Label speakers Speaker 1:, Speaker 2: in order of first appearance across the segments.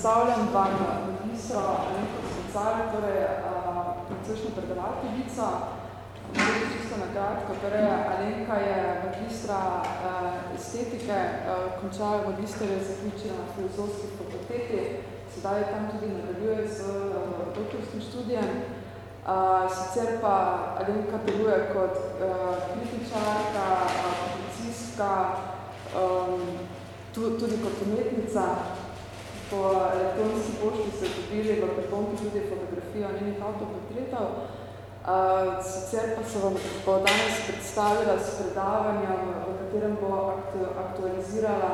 Speaker 1: predstavljam vam magistra Alenko Svencar, torej procesna predavateljica, torej čisto na kratko, torej Alenka je magistra estetike, končala magister je zaključila na filozofski fakulteti, sedaj tam tudi nadaljuje z doktorskim študijem. Sicer pa Alenka deluje kot kritičarka, publicistka, tudi kot umetnica. Po elektronski pošti so dobili v priponki tudi fotografijo njenih avtoportretov. Sicer pa se vam bo danes predstavila s predavanjem, v katerem bo aktualizirala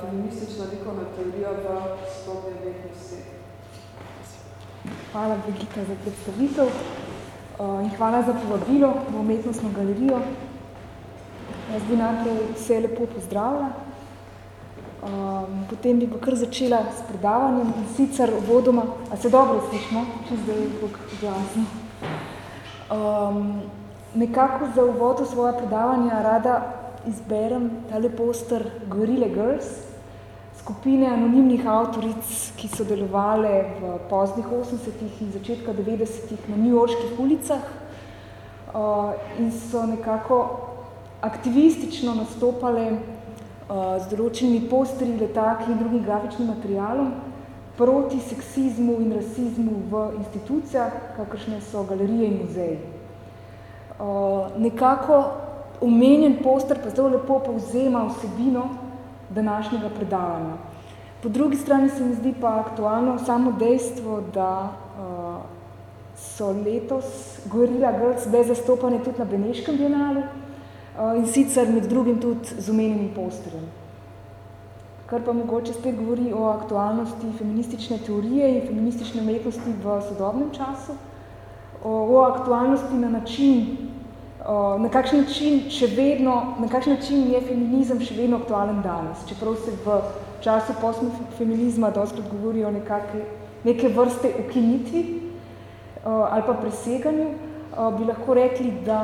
Speaker 1: feministično likovno teorijo v sodobni umetnosti.
Speaker 2: Hvala, Brigitta, za predstavitev in hvala za povabilo v Umetnostno galerijo. Jaz bi najprej vse lepo pozdravila. Potem bi pa kar začela s predavanjem in sicer uvodoma, a se dobro slišimo, čisto da je glasno. Nekako za uvod v svoja predavanja rada izberem tale poster Guerrilla Girls, skupine anonimnih avtoric, ki so delovale v poznih osemdesetih in začetka devetdesetih na newyorških ulicah in so nekako aktivistično nastopale z določenimi posterji, letaki in drugim grafičnim materialom proti seksizmu in rasizmu v institucijah, kakršne so galerije in muzeji. Nekako omenjen poster pa zelo lepo povzema vsebino današnjega predavanja. Po drugi strani se mi zdi pa aktualno samo dejstvo, da so letos Guerrilla Girls bile zastopane tudi na Beneškem bienalu, in sicer med drugim tudi z omenjenim posterjem. Kar pa mogoče spet govori o aktualnosti feministične teorije in feministične umetnosti v sodobnem času, o aktualnosti na način, na kakšen način še vedno, na kakšen način je feminizem še vedno aktualen danes, čeprav se v času postfeminizma dostikrat govori o nekaki, neke vrste ukinitvi ali pa preseganju, bi lahko rekli, da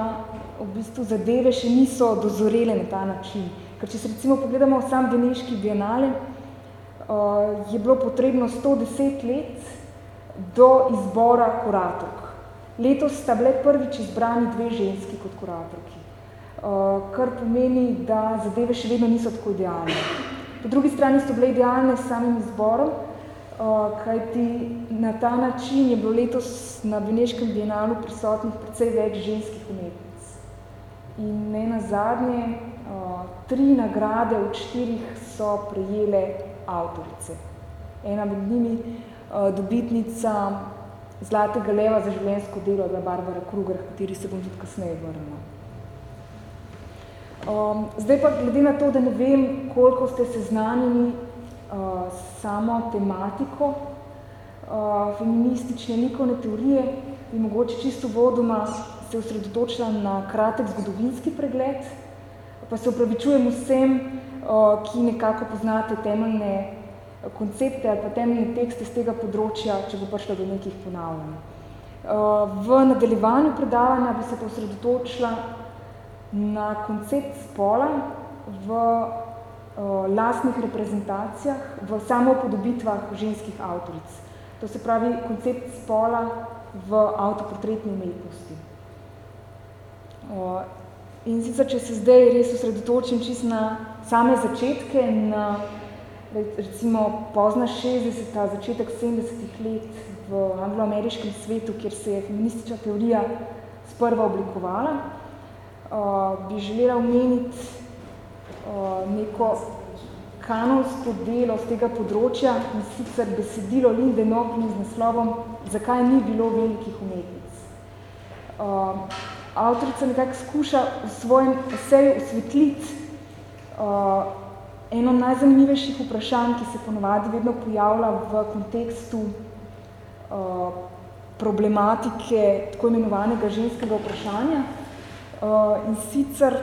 Speaker 2: v bistvu zadeve še niso dozorele na ta način. Ker če se recimo pogledamo sam beneški bienale, je bilo potrebno sto deset let do izbora kuratork. Letos sta bile prvič izbrani dve ženski kot kuratorki, kar pomeni, da zadeve še vedno niso tako idealne. Po drugi strani so bile idealne s samim izborom, kajti na ta način je bilo letos na beneškem bienalu prisotnih precej več ženskih umetnic. In nenazadnje, tri nagrade od štirih so prejele avtorice. Ena med njimi, dobitnica Zlatega leva za življenjsko delo je Barbara Kruger, kateri se bom tudi kasneje vrnila. Zdaj pa glede na to, da ne vem, koliko ste seznanjeni s samo tematiko feministične likovne teorije, bi mogoče čisto uvodoma se osredotočila na kratek zgodovinski pregled, pa se opravičujem vsem, ki nekako poznate temeljne koncepte ali pa temeljne tekste s tega področja, če bo prišlo do nekih ponavljanj. V nadaljevanju predavanja bi se pa osredotočila na koncept spola v lastnih reprezentacijah, v samoupodobitvah ženskih avtoric. To se pravi koncept spola v avtoportretni umetnosti. In sicer, če se zdaj res osredotočim čisto na same začetke, na recimo pozna šestdeseta, začetek sedemdesetih let v anglo-ameriškem svetu, kjer se je feministična teorija sprva oblikovala, bi želela omeniti neko kanonsko delo s tega področja, in sicer besedilo Linde Nopling z naslovom Zakaj ni bilo velikih umetnic. Avtorica nekako skuša v svojem eseju osvetliti eno najzanimivejših vprašanj, ki se ponavadi vedno pojavlja v kontekstu problematike tako imenovanega ženskega vprašanja, in sicer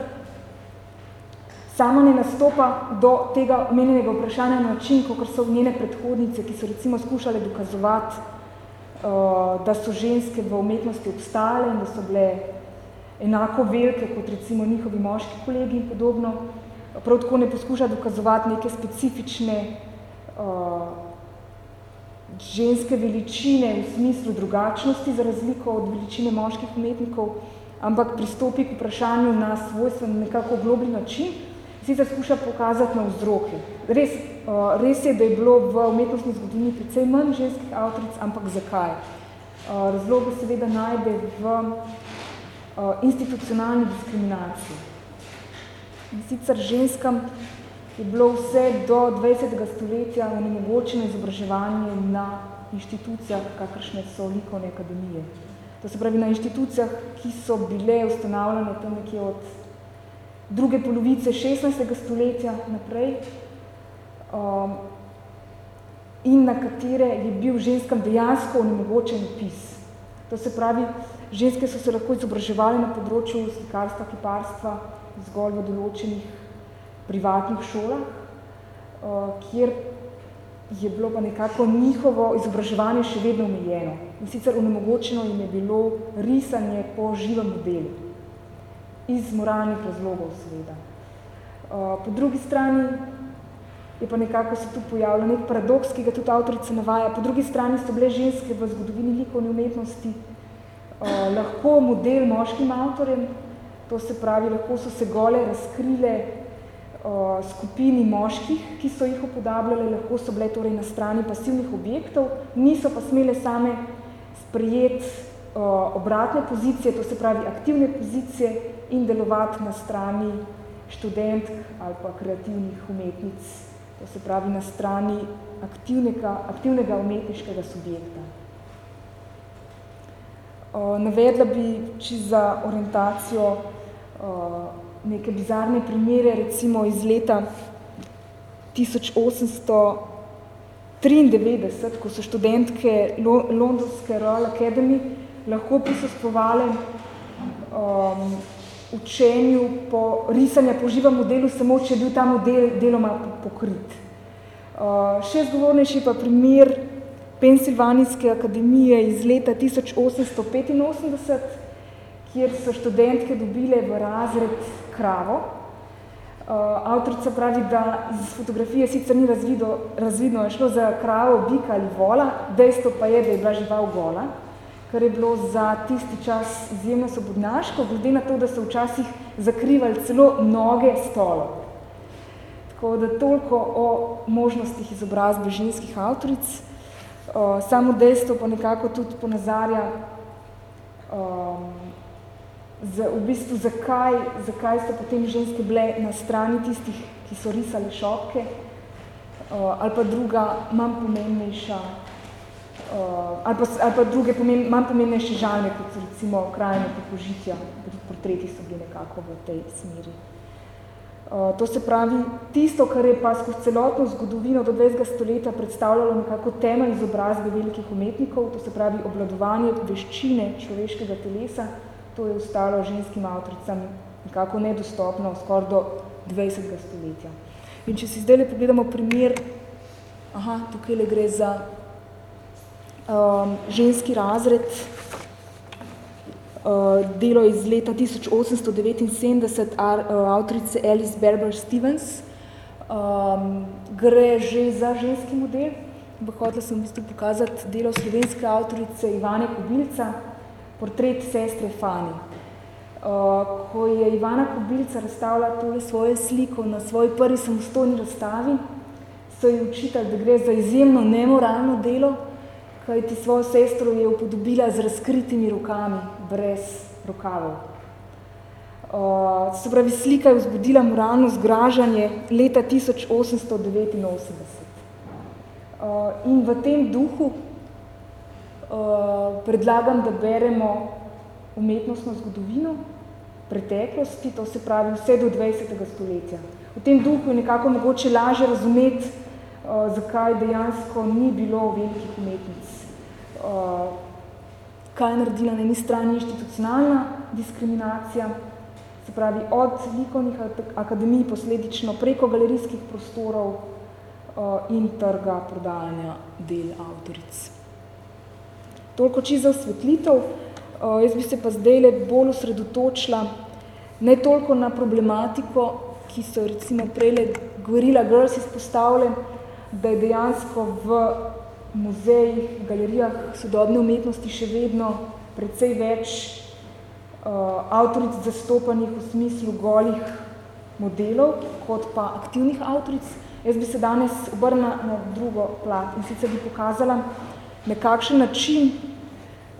Speaker 2: sama ne nastopa do tega omenjenega vprašanja na način, kakor so njene predhodnice, ki so recimo skušale dokazovati, da so ženske v umetnosti obstajale in da so bile enako velike kot recimo njihovi moški kolegi in podobno. Prav tako ne poskuša dokazovati neke specifične ženske veličine v smislu drugačnosti za razliko od veličine moških umetnikov, ampak pristopi k vprašanju na svojstven nekako globli način, sicer skuša pokazati na vzroke. Res, uh, res je, da je bilo v umetnostni zgodini precej manj ženskih avtoric, ampak zakaj? Uh, razloge seveda najde v uh, institucionalni diskriminaciji. In sicer ženskam je bilo vse do 20. stoletja onemogočeno izobraževanje na inštitucijah, kakršne so likovne akademije. To se pravi na inštitucijah, ki so bile ustanavljene tam nekje od druge polovice 16. stoletja naprej um, in na katere je bil ženskam dejansko onemogočen pis. To se pravi, ženske so se lahko izobraževali na področju slikarstva, kiparstva, zgolj v določenih privatnih šolah, uh, kjer je bilo pa nekako njihovo izobraževanje še vedno omejeno. In sicer onemogočeno jim je bilo risanje po živem modelu. Iz moralnih razlogov, seveda. Uh, po drugi strani je pa nekako se tu pojavljal nek paradoks, ki ga tudi avtorica navaja. Po drugi strani so bile ženske v zgodovini likovne umetnosti lahko model moškim avtorjem, to se pravi, lahko so se gole razkrile uh, skupini moških, ki so jih upodabljale, lahko so bile torej na strani pasivnih objektov, niso pa smele same sprejeti uh, obratne pozicije, to se pravi aktivne pozicije in delovati na strani študentk ali pa kreativnih umetnic, to se pravi na strani aktivnega, aktivnega umetniškega subjekta. Uh, navedla bi či za orientacijo uh, neke bizarne primere, recimo iz leta 1893, ko so študentke Londonske Royal Academy lahko prisostvovale um, učenju po risanja po živem modelu, samo če je bil ta model deloma pokrit. Uh, še zgovornejši pa primer Pensilvanijske akademije iz leta 1885, kjer so študentke dobile v razred kravo. Uh, avtorica pravi, da iz fotografije sicer ni razvido, razvidno, je šlo za kravo, bika ali vola, dejstvo pa je, da je bila žival gola kar je bilo za tisti čas izjemno sobodnaško, glede na to, da so včasih zakrivali celo noge stolo. Tako da toliko o možnostih izobrazbe ženskih avtoric. Uh, samo dejstvo pa nekako tudi ponazarja, um, za, v bistvu zakaj, zakaj so potem ženske bile na strani tistih, ki so risali šopke, uh, ali pa druga, manj pomembnejša, uh, ali, pa, ali pa druge pomen, manj pomembnejše žalne, kot so recimo krajine popožitja, portreti so bili nekako v tej smeri. Uh, to se pravi, tisto, kar je pa skozi celotno zgodovino do 20. stoletja predstavljalo nekako temelj izobrazbe velikih umetnikov, to se pravi obladovanje veščine človeškega telesa, to je ostalo ženskim avtoricam nekako nedostopno skoraj do 20. stoletja. In če si zdaj pogledamo primer, aha, tukaj le gre za um, ženski razred, delo iz leta 1879, ar, uh, avtorice Alice Berber Stevens, um, gre že za ženski model. Hotela sem v bistvu pokazati delo slovenske avtorice Ivane Kobilca, portret sestre Fani. Uh, ko je Ivana Kobilca razstavila tole svoje sliko na svoji prvi samostojni razstavi, so ji učitali, da gre za izjemno nemoralno delo, kaj ti svojo sestro je upodobila z razkritimi rokami, brez rokavov. Uh, se pravi, slika je vzbudila moralno zgražanje leta 1889. Uh, in v tem duhu uh, predlagam, da beremo umetnostno zgodovino preteklosti, to se pravi vse do 20. stoletja. V tem duhu je nekako mogoče laže razumeti, uh, zakaj dejansko ni bilo velikih umetnic. Uh, kaj je naredila na eni strani institucionalna diskriminacija, se pravi od likovnih akademij posledično preko galerijskih prostorov uh, in trga prodajanja del avtoric. Toliko čisto osvetlitev, uh, jaz bi se pa zdaj bolj osredotočila ne toliko na problematiko, ki so recimo prejle govorila Girls izpostavljen, da je dejansko v muzejih, galerijah sodobne umetnosti še vedno precej več uh, avtoric zastopanih v smislu golih modelov, kot pa aktivnih avtoric. Jaz bi se danes obrnila na drugo plat in sicer bi pokazala, na kakšen način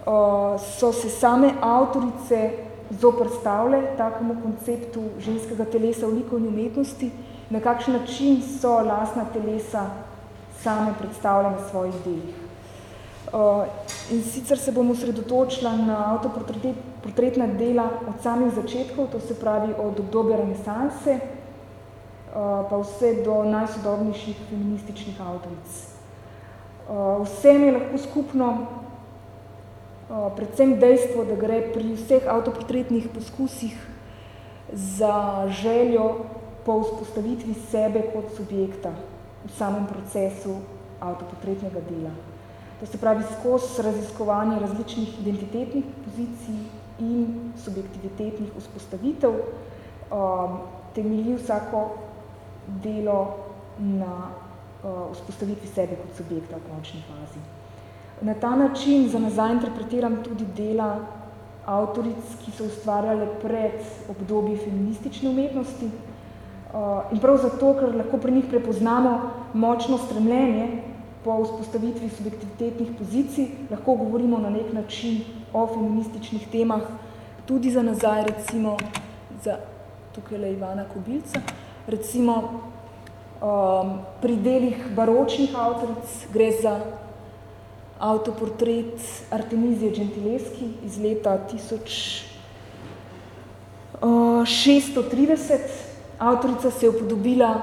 Speaker 2: uh, so se same avtorice zoprstavile takemu konceptu ženskega telesa v likovni umetnosti, na kakšen način so lastna telesa same predstavljene na svojih delih. In sicer se bom osredotočila na avtoportretna dela od samih začetkov, to se pravi od obdobja renesanse, pa vse do najsodobnejših feminističnih avtoric. Vsem je lahko skupno predvsem dejstvo, da gre pri vseh avtoportretnih poskusih za željo po vzpostavitvi sebe kot subjekta v samem procesu avtopotretnega dela. To se pravi skozi raziskovanje različnih identitetnih pozicij in subjektivitetnih vzpostavitev um, temelji vsako delo na uh, vzpostavitvi sebe kot subjekta v končni fazi. Na ta način za nazaj interpretiram tudi dela avtoric, ki so ustvarjale pred obdobje feministične umetnosti, in prav zato, ker lahko pri njih prepoznamo močno stremljenje po vzpostavitvi subjektivitetnih pozicij, lahko govorimo na nek način o feminističnih temah, tudi za nazaj, recimo za tukaj le Ivana Kobilca, recimo um, pri delih baročnih avtoric gre za avtoportret Artemizije Gentileski iz leta 1630, Avtorica se je upodobila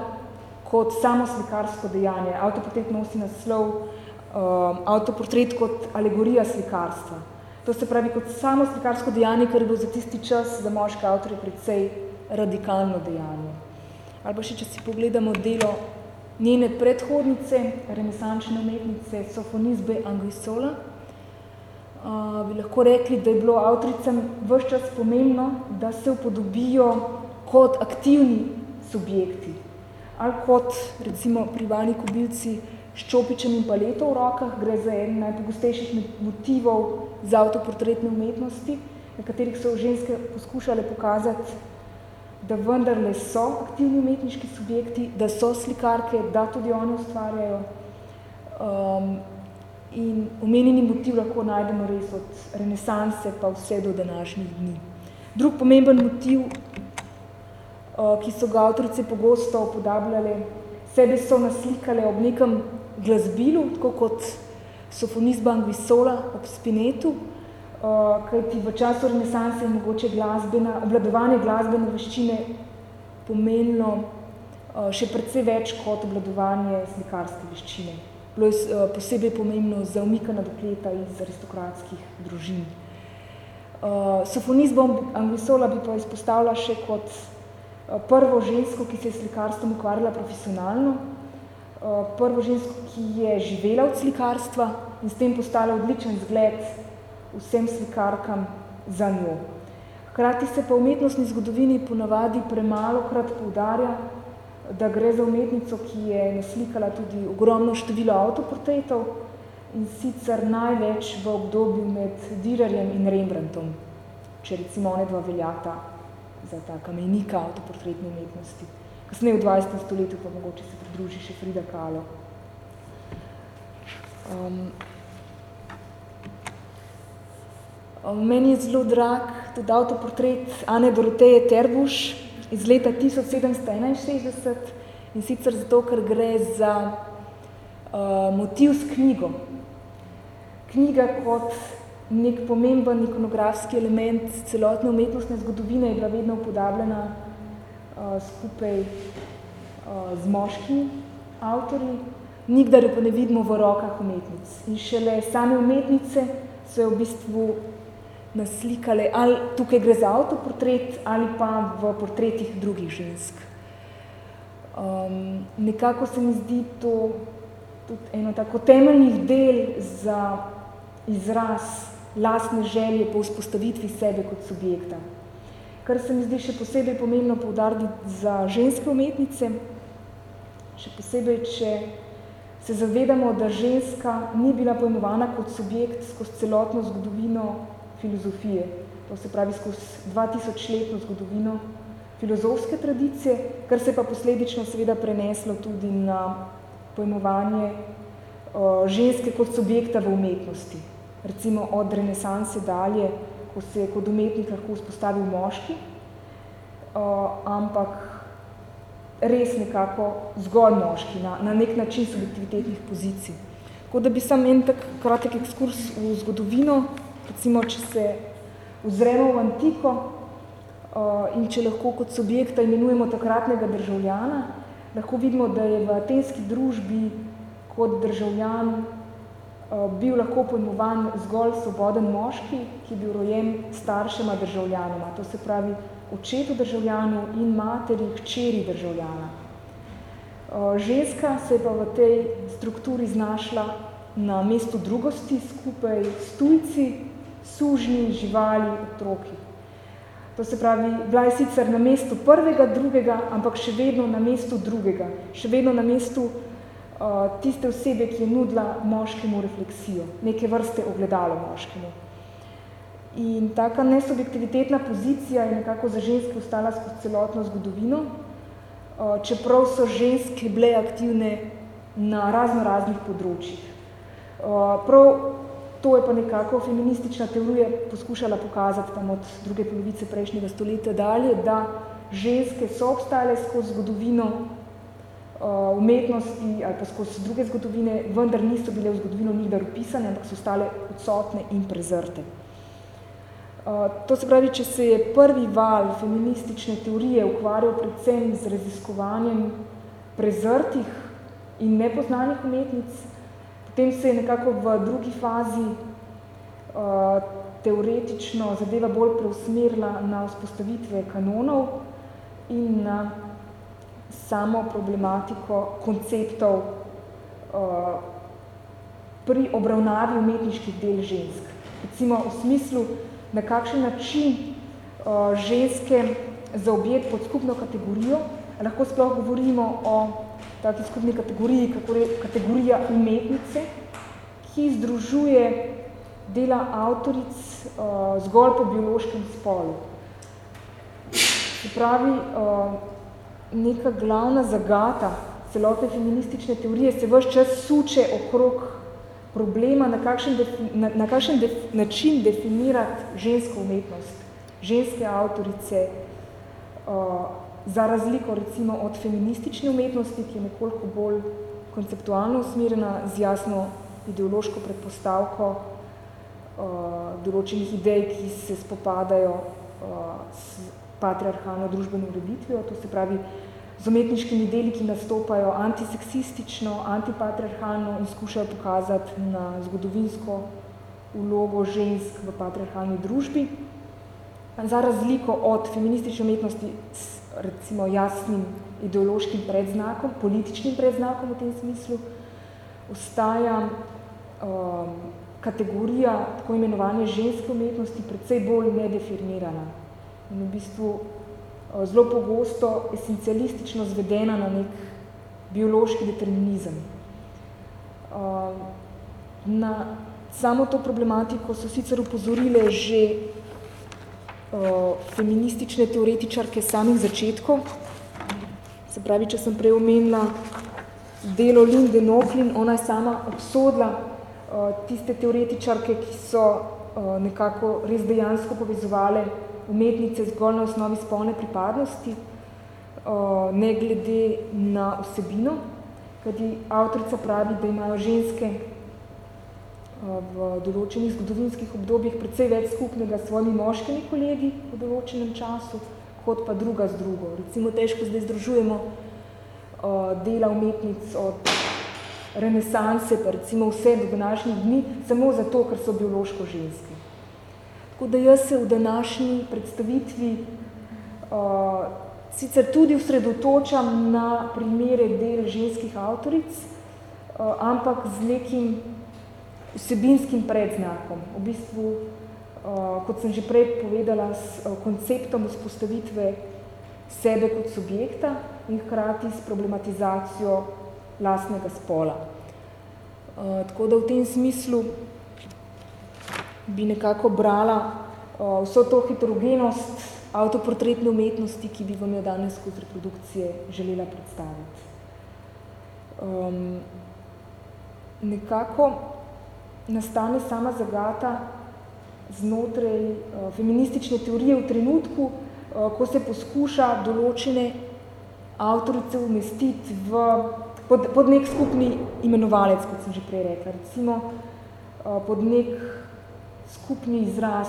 Speaker 2: kot samo slikarsko dejanje. Avtoportret nosi naslov um, avtoportret kot alegorija slikarstva. To se pravi kot samo slikarsko dejanje, ker je bilo za tisti čas za moške avtorje precej radikalno dejanje. Ali pa še, če si pogledamo delo njene predhodnice, renesančne umetnice Sofonisbe Anguissola, uh, bi lahko rekli, da je bilo avtoricam vse čas pomembno, da se upodobijo kot aktivni subjekti ali kot recimo pri Vani Kobilci s čopičem in paleto v rokah, gre za en najpogostejših motivov za avtoportretne umetnosti, na katerih so ženske poskušale pokazati, da vendarle so aktivni umetniški subjekti, da so slikarke, da tudi oni ustvarjajo. Um, in omenjeni motiv lahko najdemo res od renesanse pa vse do današnjih dni. Drug pomemben motiv ki so ga avtorice pogosto upodabljale, sebe so naslikale ob nekem glasbilu, tako kot sofonizba Anguissola ob spinetu, uh, kajti v času renesanse je mogoče glasbena, obladovanje glasbene veščine pomenilo uh, še precej več kot obladovanje slikarske veščine. Bilo je posebej pomembno za umikana dokleta iz aristokratskih družin. Uh, sofonizbo Anguissola bi pa izpostavila še kot prvo žensko, ki se je slikarstvom ukvarjala profesionalno, eh, prvo žensko, ki je živela od slikarstva in s tem postala odličen zgled vsem slikarkam za njo. Hkrati se pa v umetnostni zgodovini ponavadi premalo krat poudarja, da gre za umetnico, ki je naslikala tudi ogromno število avtoportretov in sicer največ v obdobju med Dürerjem in Rembrandtom, če recimo one dva veljata za ta kamenika avtoportretne umetnosti. Kasneje v 20. stoletju pa mogoče se pridruži še Frida Kahlo. Um, meni je zelo drag tudi avtoportret Ane Doroteje Terbuš iz leta 1761 in sicer zato, ker gre za uh, motiv s knjigo. Knjiga kot nek pomemben ikonografski element celotne umetnostne zgodovine je bila vedno upodabljena uh, skupaj uh, z moškimi avtorji, nikdar jo pa ne vidimo v rokah umetnic. In šele same umetnice so jo v bistvu naslikale, ali tukaj gre za avtoportret ali pa v portretih drugih žensk. Um, nekako se mi zdi to tudi eno tako temeljnih del za izraz lastne želje po vzpostavitvi sebe kot subjekta. Kar se mi zdi še posebej pomembno poudariti za ženske umetnice, še posebej, če se zavedamo, da ženska ni bila pojmovana kot subjekt skozi celotno zgodovino filozofije, to se pravi skozi 2000-letno zgodovino filozofske tradicije, kar se pa posledično seveda preneslo tudi na pojmovanje ženske kot subjekta v umetnosti. Recimo od renesanse dalje, ko se je kot umetnik lahko vzpostavil moški, ampak res nekako zgolj moški, na, na nek način subjektivitetnih pozicij. Tako da bi sam en tak kratek ekskurs v zgodovino, recimo, če se ozremo v antiko in če lahko kot subjekta imenujemo takratnega državljana, lahko vidimo, da je v atenski družbi kot državljan bil lahko pojmovan zgolj svoboden moški, ki je bil rojen staršema državljanoma. To se pravi, očetu državljanu in materi, hčeri državljana. Ženska se je pa v tej strukturi znašla na mestu drugosti skupaj s tujci, sužni, živali, otroki. To se pravi, bila je sicer na mestu prvega, drugega, ampak še vedno na mestu drugega, še vedno na mestu tiste osebe, ki je nudila moškemu refleksijo, neke vrste ogledalo moškemu. In taka nesubjektivitetna pozicija je nekako za ženske ostala skozi celotno zgodovino, čeprav so ženske bile aktivne na razno raznih področjih. Prav to je pa nekako feministična teorija poskušala pokazati tam od druge polovice prejšnjega stoletja dalje, da ženske so obstajale skozi zgodovino umetnosti ali pa skozi druge zgodovine, vendar niso bile v zgodovino nikdar upisane, ampak so ostale odsotne in prezrte. To se pravi, če se je prvi val feministične teorije ukvarjal predvsem z raziskovanjem prezrtih in nepoznanih umetnic, potem se je nekako v drugi fazi uh, teoretično zadeva bolj preusmerila na vzpostavitve kanonov in na samo problematiko konceptov uh, pri obravnavi umetniških del žensk. Recimo v smislu, na kakšen način uh, ženske zaobjeti pod skupno kategorijo. Lahko sploh govorimo o taki skupni kategoriji, kako je kategorija umetnice, ki združuje dela avtoric uh, zgolj po biološkem spolu. Se pravi, uh, neka glavna zagata celotne feministične teorije se vse čas suče okrog problema, na kakšen, defi, na, na kakšen def, način definirati žensko umetnost, ženske avtorice, uh, za razliko recimo od feministične umetnosti, ki je nekoliko bolj konceptualno usmerjena z jasno ideološko predpostavko uh, določenih idej, ki se spopadajo uh, s patriarhalno družbeno ureditvijo, to se pravi, z umetniškimi deli, ki nastopajo antiseksistično, antipatriarhalno in skušajo pokazati na zgodovinsko vlogo žensk v patriarhalni družbi. Za razliko od feministične umetnosti s recimo jasnim ideološkim predznakom, političnim predznakom v tem smislu, ostaja um, kategorija tako imenovanje ženske umetnosti predvsej bolj nedefinirana. In v bistvu Eh, zelo pogosto esencialistično zvedena na nek biološki determinizem. Eh, na samo to problematiko so sicer upozorile že eh, feministične teoretičarke samih začetkov. Se pravi, če sem prej omenila delo Linde Noflin, ona je sama obsodila tiste teoretičarke, ki so nekako res dejansko povezovale umetnice zgolj na osnovi spolne pripadnosti, ne glede na vsebino, kajti avtorica pravi, da imajo ženske v določenih zgodovinskih obdobjih precej več skupnega s svojimi moškimi kolegi v določenem času, kot pa druga z drugo. Recimo težko zdaj združujemo dela umetnic od renesanse, pa recimo vse do današnjih dni, samo zato, ker so biološko ženske. Tako da jaz se v današnji predstavitvi uh, sicer tudi usredotočam na primere del ženskih avtoric, uh, ampak z nekim vsebinskim predznakom. V bistvu, uh, kot sem že prej povedala, s uh, konceptom vzpostavitve sebe kot subjekta in hkrati s problematizacijo lastnega spola. Uh, tako da v tem smislu bi nekako brala uh, vso to heterogenost avtoportretne umetnosti, ki bi vam jo danes skozi reprodukcije želela predstaviti. Um, nekako nastane sama zagata znotraj uh, feministične teorije v trenutku, uh, ko se poskuša določene avtorice umestiti v, pod, pod nek skupni imenovalec, kot sem že prej rekla, recimo uh, pod nek skupni izraz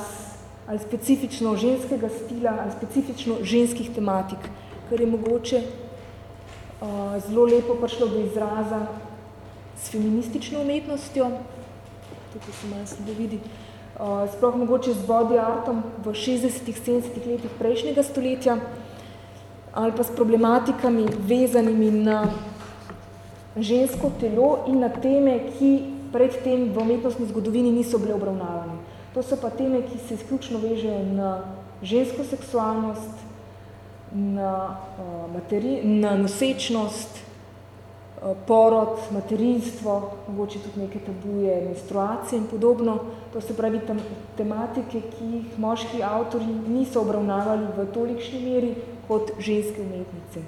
Speaker 2: ali specifično ženskega stila ali specifično ženskih tematik, kar je mogoče uh, zelo lepo prišlo do izraza s feministično umetnostjo, tukaj se malo slabo vidi, uh, sploh mogoče z body artom v 60-ih, 70-ih letih prejšnjega stoletja, ali pa s problematikami vezanimi na žensko telo in na teme, ki predtem v umetnostni zgodovini niso bile obravnavane. To so pa teme, ki se izključno vežejo na žensko seksualnost, na, uh, materi na nosečnost, uh, porod, materinstvo, mogoče tudi neke tabuje, menstruacije in podobno. To se pravi tem tematike, ki jih moški avtori niso obravnavali v tolikšni meri kot ženske umetnice.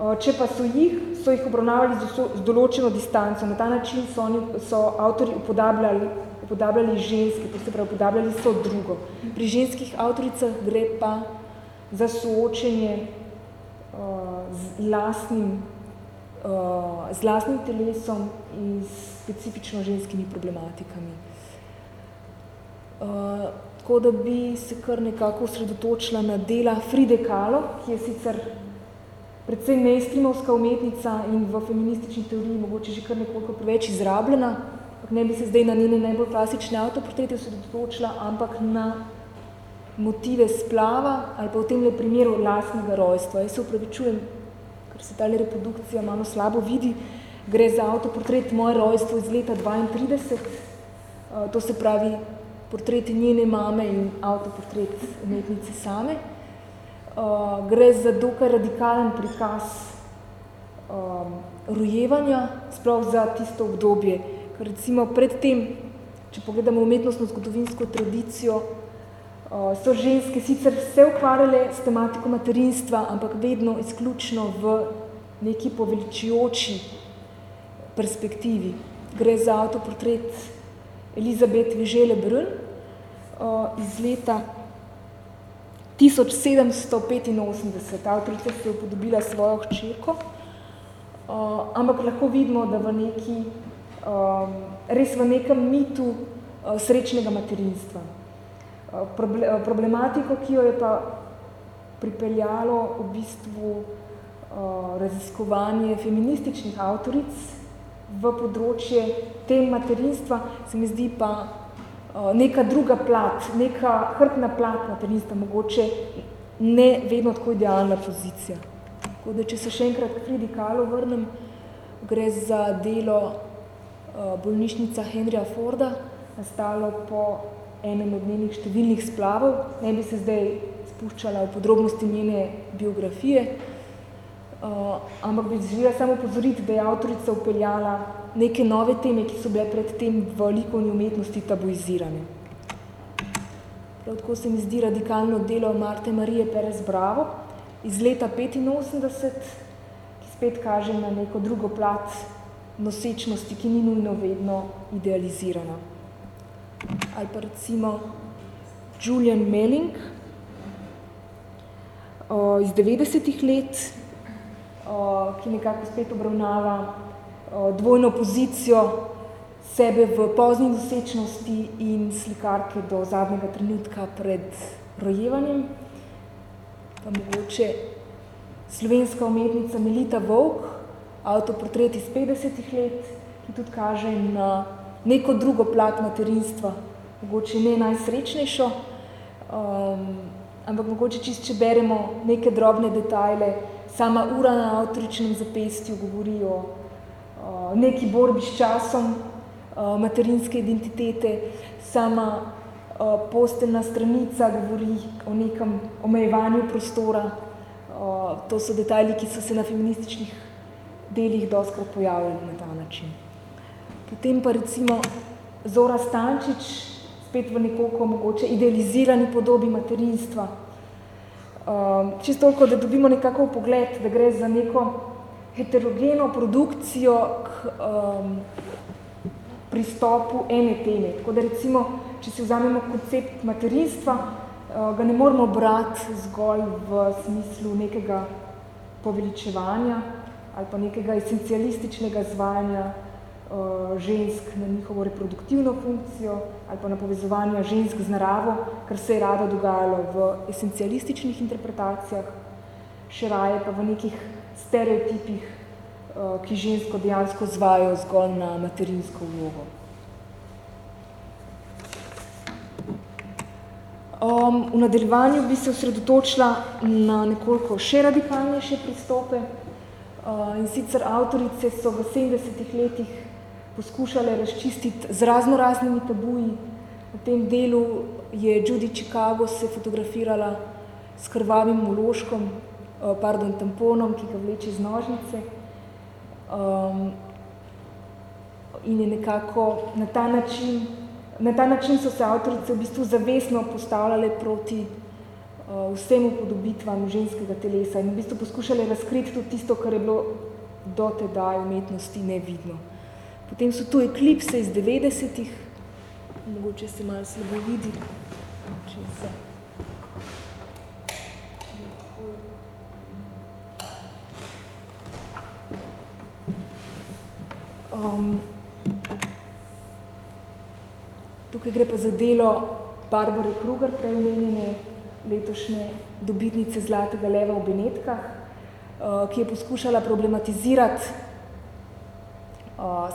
Speaker 2: Uh, če pa so jih, so jih obravnavali z, z določeno distanco. Na ta način so, oni, so avtori upodabljali upodabljali ženske, to se pravi, upodabljali so drugo. Pri ženskih avtoricah gre pa za soočenje uh, z, lastnim, uh, z lastnim telesom in s specifično ženskimi problematikami. Uh, tako da bi se kar nekako osredotočila na dela Fride Kahlo, ki je sicer predvsej mainstreamovska umetnica in v feministični teoriji mogoče že kar nekoliko preveč izrabljena, ne bi se zdaj na njene najbolj klasične avtoportrete osredotočila, ampak na motive splava ali pa v tem le primeru lastnega rojstva. Jaz se upravičujem, ker se tale reprodukcija malo slabo vidi, gre za avtoportret moje rojstvo iz leta 32, uh, to se pravi portreti njene mame in avtoportret umetnice same. Gre za dokaj radikalen prikaz rojevanja, sprav za tisto obdobje, recimo predtem, če pogledamo umetnostno zgodovinsko tradicijo, so ženske sicer vse ukvarjale s tematiko materinstva, ampak vedno izključno v neki poveličujoči perspektivi. Gre za avtoportret Elizabeth Vižele Brun iz leta 1785. Avtorica se je upodobila svojo hčerko, ampak lahko vidimo, da v neki res v nekem mitu uh, srečnega materinstva. Uh, proble uh, problematiko, ki jo je pa pripeljalo v bistvu uh, raziskovanje feminističnih avtoric v področje tem materinstva, se mi zdi pa uh, neka druga plat, neka hrbna plat materinstva, mogoče ne vedno tako idealna pozicija. Tako da, če se še enkrat k vrnem, gre za delo bolnišnica Henrya Forda, nastalo po enem od njenih številnih splavov. Ne bi se zdaj spuščala v podrobnosti njene biografije, uh, ampak bi želela samo pozoriti, da je avtorica upeljala neke nove teme, ki so bile predtem v likovni umetnosti tabuizirane. Prav tako se mi zdi radikalno delo Marte Marije Perez Bravo iz leta 85, ki spet kaže na neko drugo plat nosečnosti, ki ni nujno vedno idealizirana. Ali pa recimo Julian Melling o, iz 90-ih let, o, ki nekako spet obravnava o, dvojno pozicijo sebe v pozni nosečnosti in slikarke do zadnjega trenutka pred rojevanjem. Pa mogoče slovenska umetnica Melita Volk, avtoportret iz 50 let, ki tudi kaže na neko drugo plat materinstva, mogoče ne najsrečnejšo, um, ampak mogoče čist, če beremo neke drobne detajle, sama ura na avtoričnem zapestju govori o uh, neki borbi s časom uh, materinske identitete, sama uh, posteljna stranica govori o nekem omejevanju prostora, uh, to so detajli, ki so se na feminističnih delih doskrat pojavljali na ta način. Potem pa recimo Zora Stančič, spet v nekoliko mogoče idealizirani podobi materinstva. Um, čisto toliko, da dobimo nekako pogled, da gre za neko heterogeno produkcijo k um, pristopu ene teme. Tako da recimo, če si vzamemo koncept materinstva, uh, ga ne moramo brati zgolj v smislu nekega poveličevanja ali pa nekega esencialističnega zvajanja uh, žensk na njihovo reproduktivno funkcijo ali pa na povezovanje žensk z naravo, kar se je rado dogajalo v esencialističnih interpretacijah, še raje pa v nekih stereotipih, uh, ki žensko dejansko zvajo zgolj na materinsko vlogo. Um, v nadaljevanju bi se osredotočila na nekoliko še radikalnejše pristope. Uh, in sicer avtorice so v 70 letih poskušale razčistiti z razno raznimi tabuji. V tem delu je Judy Chicago se fotografirala s krvavim mološkom, uh, pardon, tamponom, ki ga vleče z nožnice. Um, in je nekako na ta način Na ta način so se avtorice v bistvu zavesno postavljale proti vsem upodobitvam ženskega telesa in v bistvu poskušale razkriti tudi tisto, kar je bilo do tedaj umetnosti nevidno. Potem so tu eklipse iz 90-ih, mogoče se malo slabo vidi, če se. Um, Tukaj gre pa za delo Barbare Kruger, preomenjene letošnje dobitnice Zlatega leva v Benetkah, eh, ki je poskušala problematizirati eh,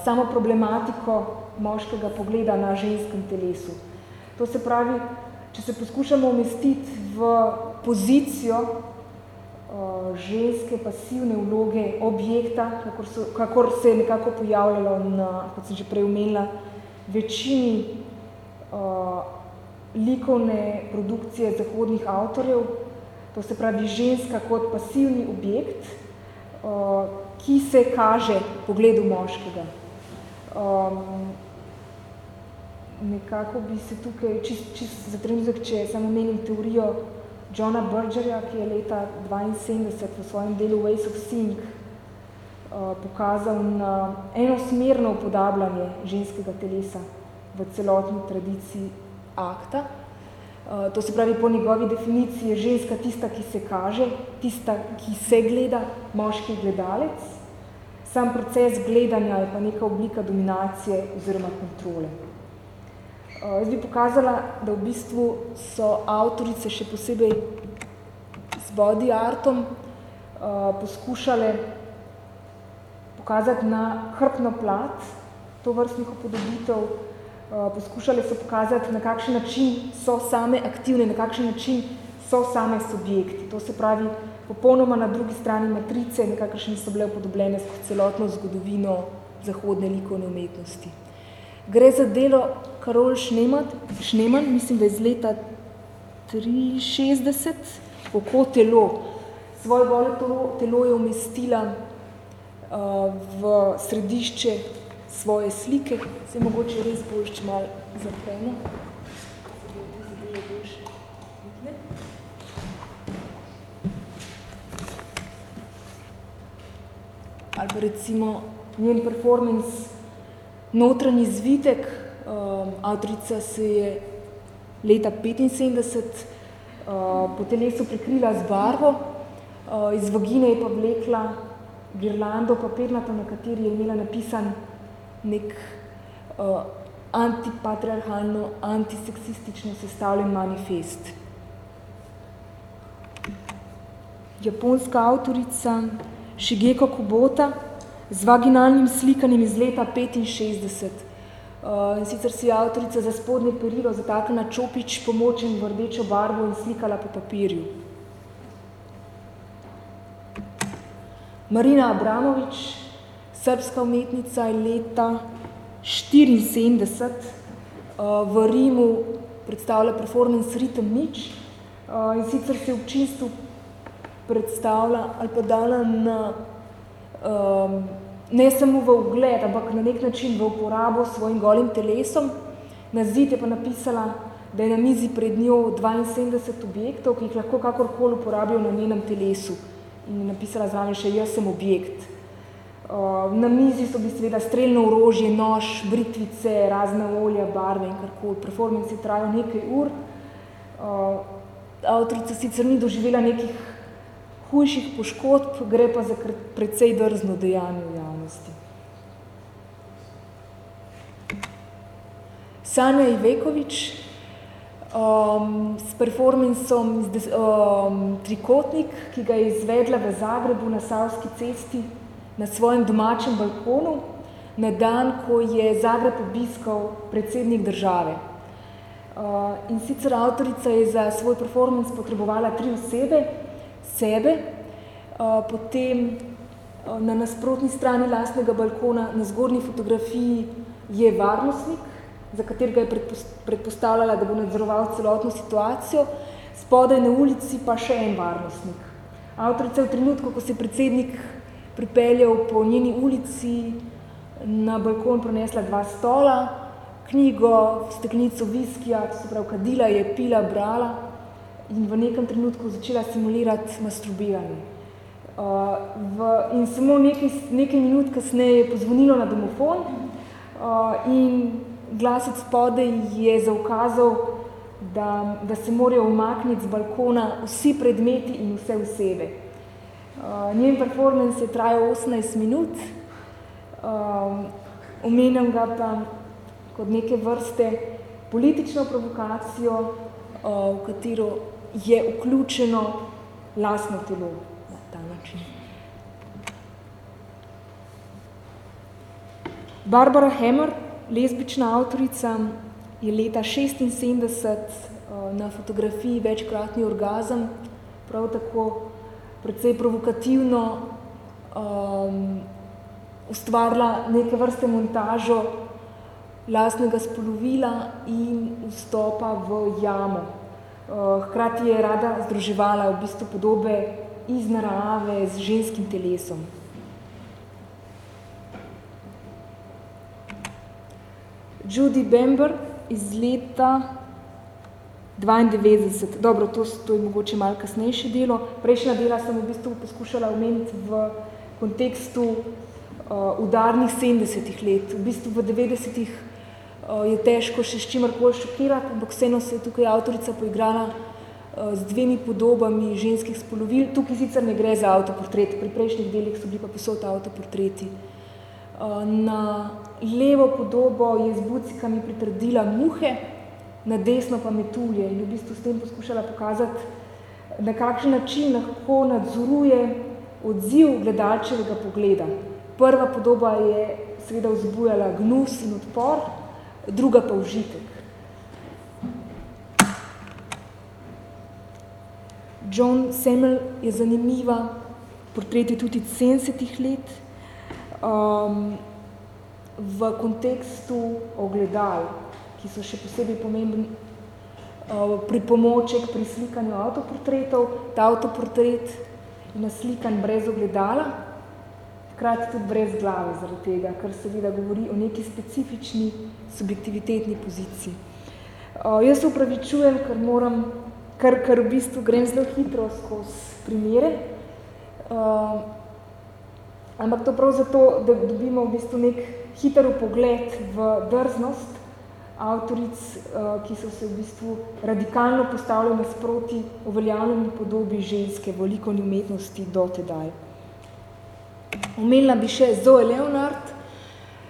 Speaker 2: samo problematiko moškega pogleda na ženskem telesu. To se pravi, če se poskušamo umestiti v pozicijo eh, ženske pasivne vloge objekta, kakor, so, kakor se je nekako pojavljalo na, kot sem že prej omenila, večini uh, likovne produkcije zahodnih avtorjev, to se pravi ženska kot pasivni objekt, uh, ki se kaže pogledu moškega. Um, nekako bi se tukaj, čist, čist za trenutek, če samo menim teorijo Johna Bergerja, ki je leta 72 v svojem delu Ways of Seeing uh, pokazal na enosmerno upodabljanje ženskega telesa v celotni tradiciji akta. Uh, to se pravi, po njegovi definiciji je ženska tista, ki se kaže, tista, ki se gleda, moški gledalec. Sam proces gledanja je pa neka oblika dominacije oziroma kontrole. Uh, jaz bi pokazala, da v bistvu so avtorice še posebej z body artom uh, poskušale pokazati na hrbno plat to vrstnih upodobitev, Eh, poskušali so pokazati, na kakšen način so same aktivne, na kakšen način so same subjekti. To se pravi, popolnoma na drugi strani matrice, nekakšne so bile upodobljene skozi celotno zgodovino zahodne likovne umetnosti. Gre za delo Karol Šneman, Šneman mislim, da je iz leta 63, oko telo. Svoje vole telo, telo je umestila uh, v središče svoje slike, se mogoče res boš če malo zapremo. Ali pa recimo njen performance Notranji zvitek, um, avtorica se je leta 75 uh, po telesu prekrila z barvo, uh, iz vagine je pa vlekla girlando papirnato, na kateri je imela napisan nek uh, antipatriarhalno, antiseksistično sestavljen manifest. Japonska avtorica Shigeko Kubota z vaginalnim slikanjem iz leta 65. Uh, in sicer si avtorica za spodnje perilo zatakla na čopič pomočen v rdečo barvo in slikala po papirju. Marina Abramovič, srpska umetnica je leta 1974 uh, v Rimu predstavlja performance Ritem nič uh, in sicer se občinstvu predstavlja ali pa dala na um, ne samo v ugled, ampak na nek način v uporabo s svojim golim telesom. Na zid je pa napisala, da je na mizi pred njo 72 objektov, ki jih lahko kakorkoli uporabijo na njenem telesu. In je napisala zraven še, jaz sem objekt. Uh, na mizi so bi seveda streljno orožje, nož, britvice, razne olja, barve in karkoli. Performance je trajal nekaj ur. Uh, avtorica sicer ni doživela nekih hujših poškodb, gre pa za precej drzno dejanje v javnosti. Sanja Ivekovič um, s performansom um, Trikotnik, ki ga je izvedla v Zagrebu na Savski cesti na svojem domačem balkonu, na dan, ko je Zagreb obiskal predsednik države. Uh, in sicer avtorica je za svoj performance potrebovala tri osebe, sebe, uh, potem uh, na nasprotni strani lastnega balkona na zgornji fotografiji je varnostnik, za katerega je predpostavljala, da bo nadzoroval celotno situacijo, spodaj na ulici pa še en varnostnik. Avtorica v trenutku, ko se predsednik pripeljal po njeni ulici, na balkon pronesla dva stola, knjigo, steklenico viskija, se pravi kadila, je pila, brala in v nekem trenutku začela simulirati masturbiranje. Uh, v, in samo nekaj, nekaj minut kasneje je pozvonilo na domofon uh, in glas od spodaj je zaukazal, da, da se morajo umakniti z balkona vsi predmeti in vse osebe. Uh, njen performance je trajal 18 minut, um, omenjam ga pa kot neke vrste politično provokacijo, uh, v katero je vključeno lastno telo na ta način. Barbara Hammer, lezbična avtorica, je leta 76 uh, na fotografiji večkratni orgazem, prav tako precej provokativno um, ustvarila neke vrste montažo lastnega spolovila in vstopa v jamo. Uh, hkrati je rada združevala v bistvu podobe iz narave z ženskim telesom. Judy Bamber iz leta 92, dobro, to, to je mogoče malo kasnejše delo. Prejšnja dela sem v bistvu poskušala omeniti v kontekstu uh, udarnih 70-ih let. V bistvu v 90-ih uh, je težko še s čimarkoli šokirati, ampak vseeno se je tukaj avtorica poigrala uh, z dvemi podobami ženskih spolovil. Tukaj sicer ne gre za avtoportret, pri prejšnjih delih so bili pa posod avtoportreti. Uh, na levo podobo je z bucikami pritrdila muhe, na desno pa metulje in v bistvu s tem poskušala pokazati, na kakšen način lahko nadzoruje odziv gledalčevega pogleda. Prva podoba je seveda vzbujala gnus in odpor, druga pa užitek. John Semmel je zanimiva, portret je tudi 70 let, um, v kontekstu ogledal, ki so še posebej pomemben uh, pri pomoček pri slikanju avtoportretov. Ta avtoportret je naslikan brez ogledala, hkrati tudi brez glave zaradi tega, ker seveda govori o neki specifični subjektivitetni poziciji. Jaz se upravičujem, ker moram, ker, ker v bistvu grem zelo hitro skozi primere, ampak to prav zato, da dobimo v bistvu nek hiter pogled v drznost avtoric, eh, ki so se v bistvu radikalno postavljali nasproti uveljavljeni podobi ženske v likovni umetnosti do tedaj. Omenila bi še Zoe Leonard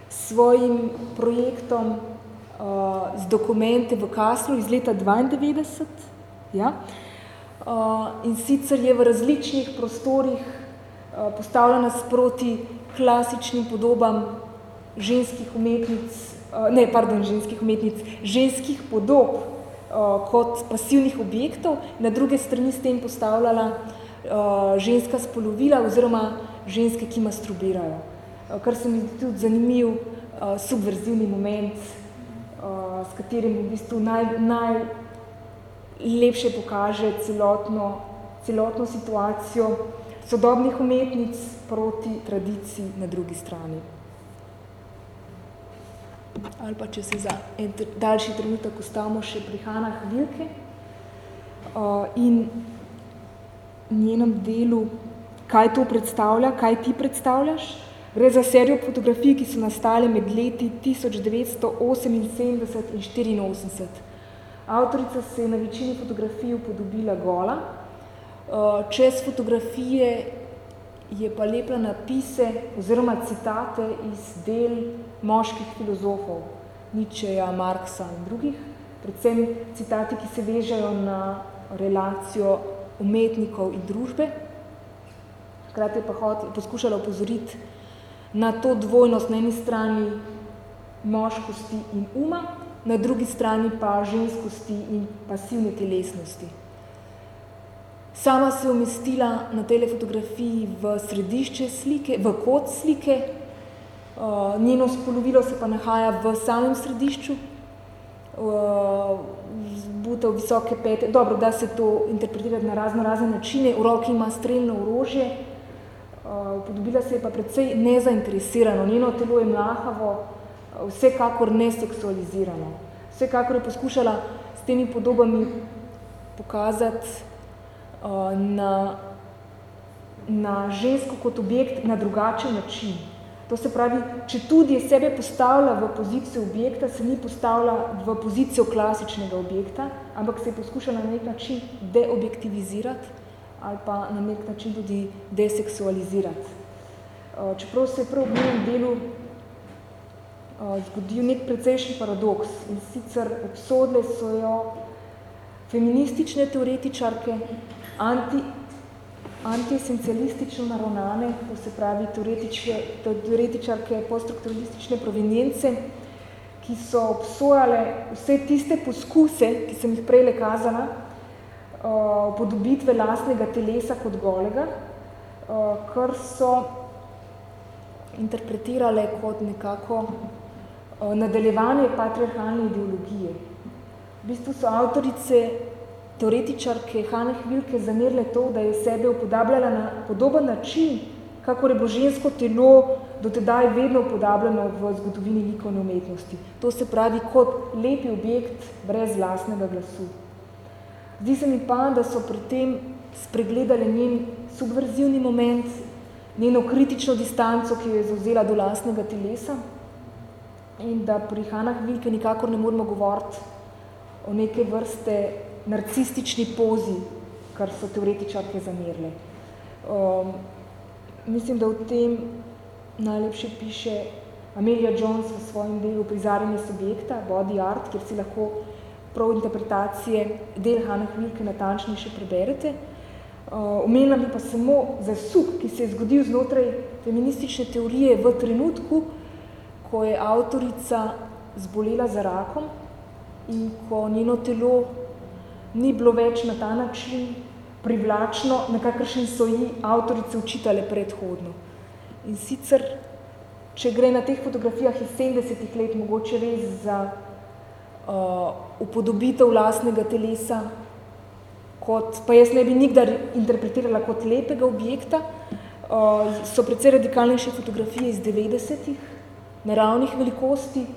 Speaker 2: s svojim projektom uh, z dokumente v Kaslu iz leta 92. Ja? Uh, in sicer je v različnih prostorih uh, postavljena sproti klasičnim podobam ženskih umetnic ne, pardon, ženskih umetnic, ženskih podob uh, kot pasivnih objektov, na druge strani s tem postavljala uh, ženska spolovila oziroma ženske, ki masturbirajo. Kar se mi tudi zanimiv subverzivni moment, s katerim v bistvu naj, najlepše pokaže celotno, celotno situacijo. sodobnih umetnic proti tradiciji na drugi strani. Ali pa če se za en daljši trenutek ustavimo še pri Hanah Vilke uh, in njenem delu, kaj to predstavlja, kaj ti predstavljaš. Gre za serijo fotografij, ki so nastale med leti 1978 in 1984. Avtorica se je na večini fotografij upodobila gola. Uh, čez fotografije je pa lepla napise oziroma citate iz del moških filozofov, Ničeja, Marksa in drugih, predvsem citati, ki se vežajo na relacijo umetnikov in družbe. Hkrati je pa hod, poskušala opozoriti na to dvojnost na eni strani moškosti in uma, na drugi strani pa ženskosti in pasivne telesnosti. Sama se je umestila na tej fotografiji v središče slike, v kot slike, njeno spolovilo se pa nahaja v samem središču, uh, buta v visoke pete, dobro, da se to interpretirati na razno razne načine, v roki ima streljno orožje, uh, podobila se je pa precej nezainteresirano, njeno telo je mlahavo, vsekakor neseksualizirano. Vsekakor je poskušala s temi podobami pokazati na, na žensko kot objekt na drugačen način. To se pravi, če tudi je sebe postavila v pozicijo objekta, se ni postavila v pozicijo klasičnega objekta, ampak se je poskušala na nek način deobjektivizirati ali pa na nek način tudi deseksualizirati. Uh, čeprav se je prav v njenem delu uh, zgodil nek precejšnji paradoks in sicer obsodle so jo feministične teoretičarke, anti, antiesencialistično naravnane, to se pravi teoretičarke poststrukturalistične provenience, ki so obsojale vse tiste poskuse, ki sem jih prej kazala, podobitve lastnega telesa kot golega, kar so interpretirale kot nekako nadaljevanje patriarhalne ideologije. V bistvu so avtorice teoretičarke Haneh Vilke zamerile to, da je sebe upodabljala na podoben način, kako je bilo žensko telo dotedaj vedno upodabljeno v zgodovini likovne umetnosti. To se pravi kot lepi objekt brez vlastnega glasu. Zdi se mi pa, da so pri tem spregledali njen subverzivni moment, njeno kritično distanco, ki jo je zauzela do lastnega telesa in da pri Hanah Vilke nikakor ne moramo govoriti o neke vrste narcistični pozi, kar so teoretičarke zamerle. Um, mislim, da v tem najlepše piše Amelia Jones v svojem delu prizarjanje subjekta, body art, kjer si lahko prav interpretacije del Hannah Wilke natančnejše še preberete. Uh, omenila bi pa samo zasuk, ki se je zgodil znotraj feministične teorije v trenutku, ko je avtorica zbolela za rakom in ko njeno telo ni bilo več na ta način privlačno, na kakršen so ji avtorice učitale predhodno. In sicer, če gre na teh fotografijah iz 70 let, mogoče res za uh, upodobitev lastnega telesa, kot, pa jaz ne bi nikdar interpretirala kot lepega objekta, uh, so precej radikalnejše fotografije iz 90-ih, naravnih velikosti,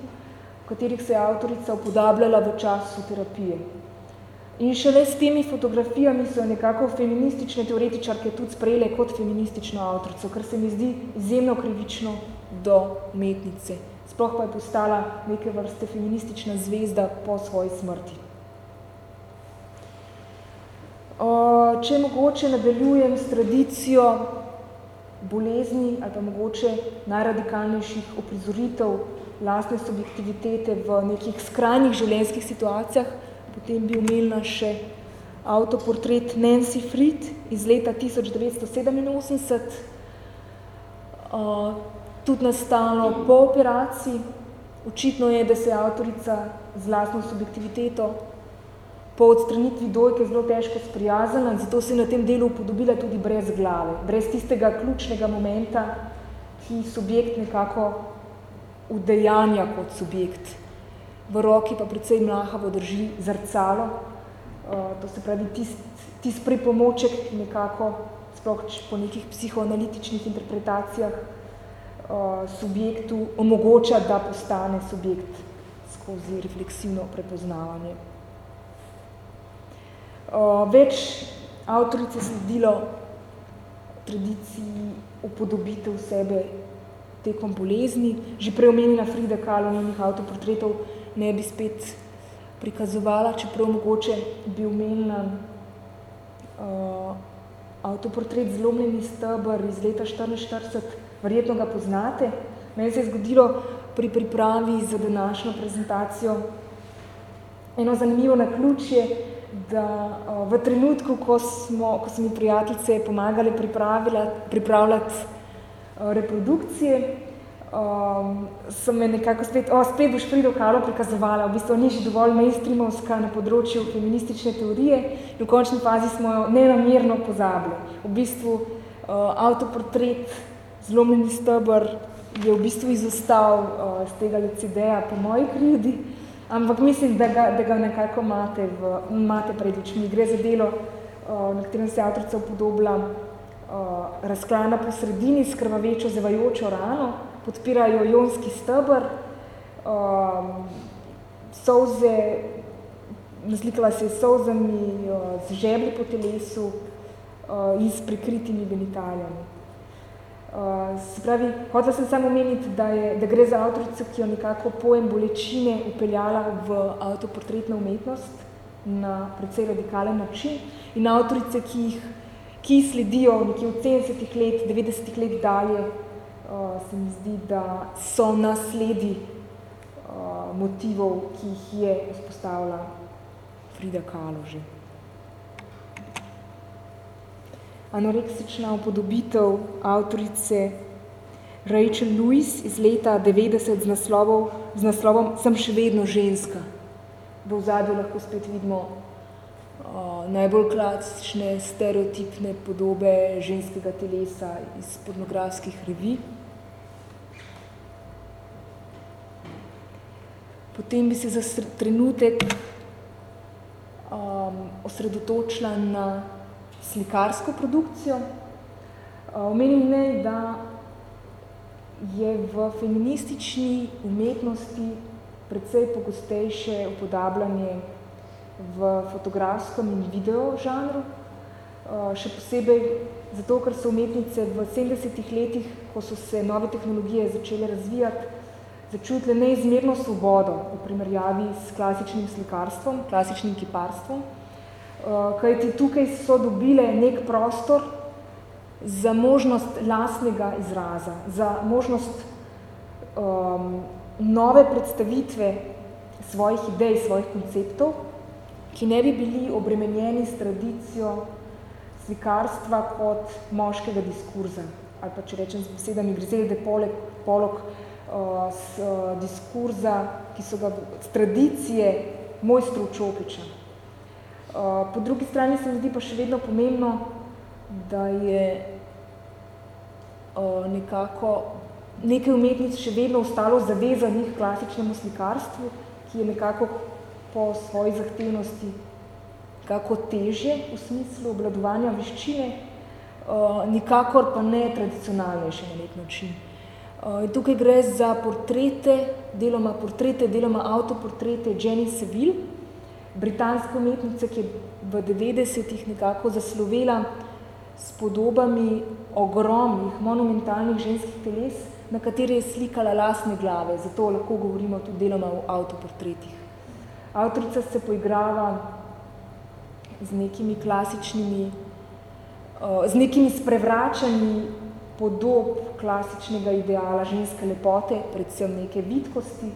Speaker 2: v katerih se je avtorica upodabljala v času terapije. In šele s temi fotografijami so nekako feministične teoretičarke tudi sprejele kot feministično avtorico, kar se mi zdi izjemno krivično do umetnice. Sploh pa je postala neke vrste feministična zvezda po svoji smrti. Če mogoče nadaljujem s tradicijo bolezni ali pa mogoče najradikalnejših oprizoritev lastne subjektivitete v nekih skrajnih življenjskih situacijah, Potem bi omenila še avtoportret Nancy Fried iz leta 1987, uh, tudi nastalo po operaciji. Očitno je, da se je avtorica z lastno subjektiviteto po odstranitvi dojke zelo težko sprijaznila in zato se je na tem delu upodobila tudi brez glave, brez tistega ključnega momenta, ki subjekt nekako udejanja kot subjekt v roki pa precej mlahavo drži zrcalo, uh, to se pravi tist, tist pripomoček, ki nekako sploh po nekih psihoanalitičnih interpretacijah uh, subjektu omogoča, da postane subjekt skozi refleksivno prepoznavanje. Uh, več avtorice sledilo tradiciji upodobitev sebe tekom bolezni. Že preomenjena Frida Kahlo njenih avtoportretov ne bi spet prikazovala, čeprav mogoče bi omenila uh, avtoportret Zlomljeni stebr iz leta 44, verjetno ga poznate. Meni se je zgodilo pri pripravi za današnjo prezentacijo eno zanimivo naključje, da uh, v trenutku, ko, smo, ko so mi prijateljice pomagali pripravljati uh, reprodukcije, um, so me nekako spet, o, spet boš Frido Kahlo prikazovala, v bistvu ni že dovolj mainstreamovska na področju feministične teorije in v končni fazi smo jo nenamerno pozabili. V bistvu uh, avtoportret Zlomljeni stebr je v bistvu izostal uh, z tega lecideja po moji krivdi, ampak mislim, da ga, da ga nekako imate, v, imate pred očmi. Gre za delo, uh, na katerem se avtorica upodobila uh, razklana po sredini s krvavečo zevajočo rano, podpirajo jonski stebr, um, solze, naslikala se je solzami, uh, z žebli po telesu uh, in s prikritimi genitalijami. Uh, se pravi, hotela sem samo omeniti, da, da gre za avtorico, ki jo nekako pojem bolečine upeljala v avtoportretno umetnost na precej radikalen način in avtorice, ki jih ki sledijo nekje od 70 let, 90 let dalje, se mi zdi, da so nasledi uh, motivov, ki jih je vzpostavila Frida Kahlo že. Anoreksična upodobitev avtorice Rachel Lewis iz leta 90 z, naslovov, z naslovom Sem še vedno ženska. V ozadju lahko spet vidimo najbolj klasične stereotipne podobe ženskega telesa iz pornografskih revij. Potem bi se za trenutek um, osredotočila na slikarsko produkcijo. Uh, omenim ne, da je v feministični umetnosti precej pogostejše upodabljanje v fotografskem in video žanru. Uh, še posebej zato, ker so umetnice v 70-ih letih, ko so se nove tehnologije začele razvijati, začutile neizmerno svobodo v primerjavi s klasičnim slikarstvom, klasičnim kiparstvom, uh, kajti tukaj so dobile nek prostor za možnost lastnega izraza, za možnost um, nove predstavitve svojih idej, svojih konceptov, ki ne bi bili obremenjeni s tradicijo slikarstva kot moškega diskurza. Ali pa, če rečem z besedami Griselde Polek, Polok, uh, s uh, diskurza, ki so ga z tradicije mojstrov Čopiča. Uh, po drugi strani se zdi pa še vedno pomembno, da je nekako nekaj umetnic še vedno ostalo zavezanih klasičnemu slikarstvu, ki je nekako po svoji zahtevnosti kako teže v smislu obladovanja veščine, nikakor pa ne tradicionalnejše na nek način. Uh, tukaj gre za portrete, deloma portrete, deloma avtoportrete Jenny Seville, britanske umetnice, ki je v 90-ih nekako zaslovela s podobami ogromnih, monumentalnih ženskih teles, na katere je slikala lasne glave, zato lahko govorimo tudi deloma o avtoportretih. Avtorica se poigrava z nekimi klasičnimi, z nekimi sprevračanji podob klasičnega ideala ženske lepote, predvsem neke vitkosti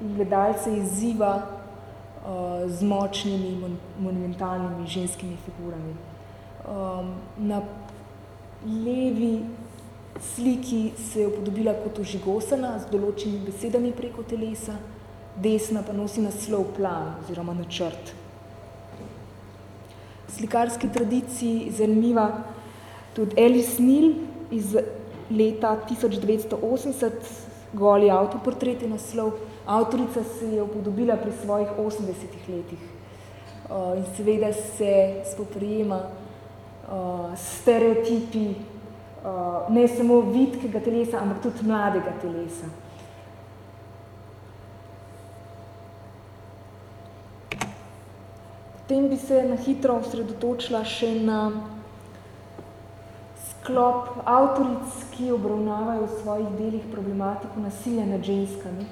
Speaker 2: in gledalce izziva z močnimi monumentalnimi ženskimi figurami. Na levi sliki se je upodobila kot ožigosana z določenimi besedami preko telesa, desna pa nosi naslov plan oziroma načrt. V slikarski tradiciji zanimiva tudi Alice Neal iz leta 1980, goli avtoportret je naslov. Avtorica se je upodobila pri svojih 80 letih uh, in seveda se spoprijema uh, stereotipi, uh, ne samo vidkega telesa, ampak tudi mladega telesa. Potem bi se na hitro osredotočila še na sklop avtoric, ki obravnavajo v svojih delih problematiko nasilja nad ženskami.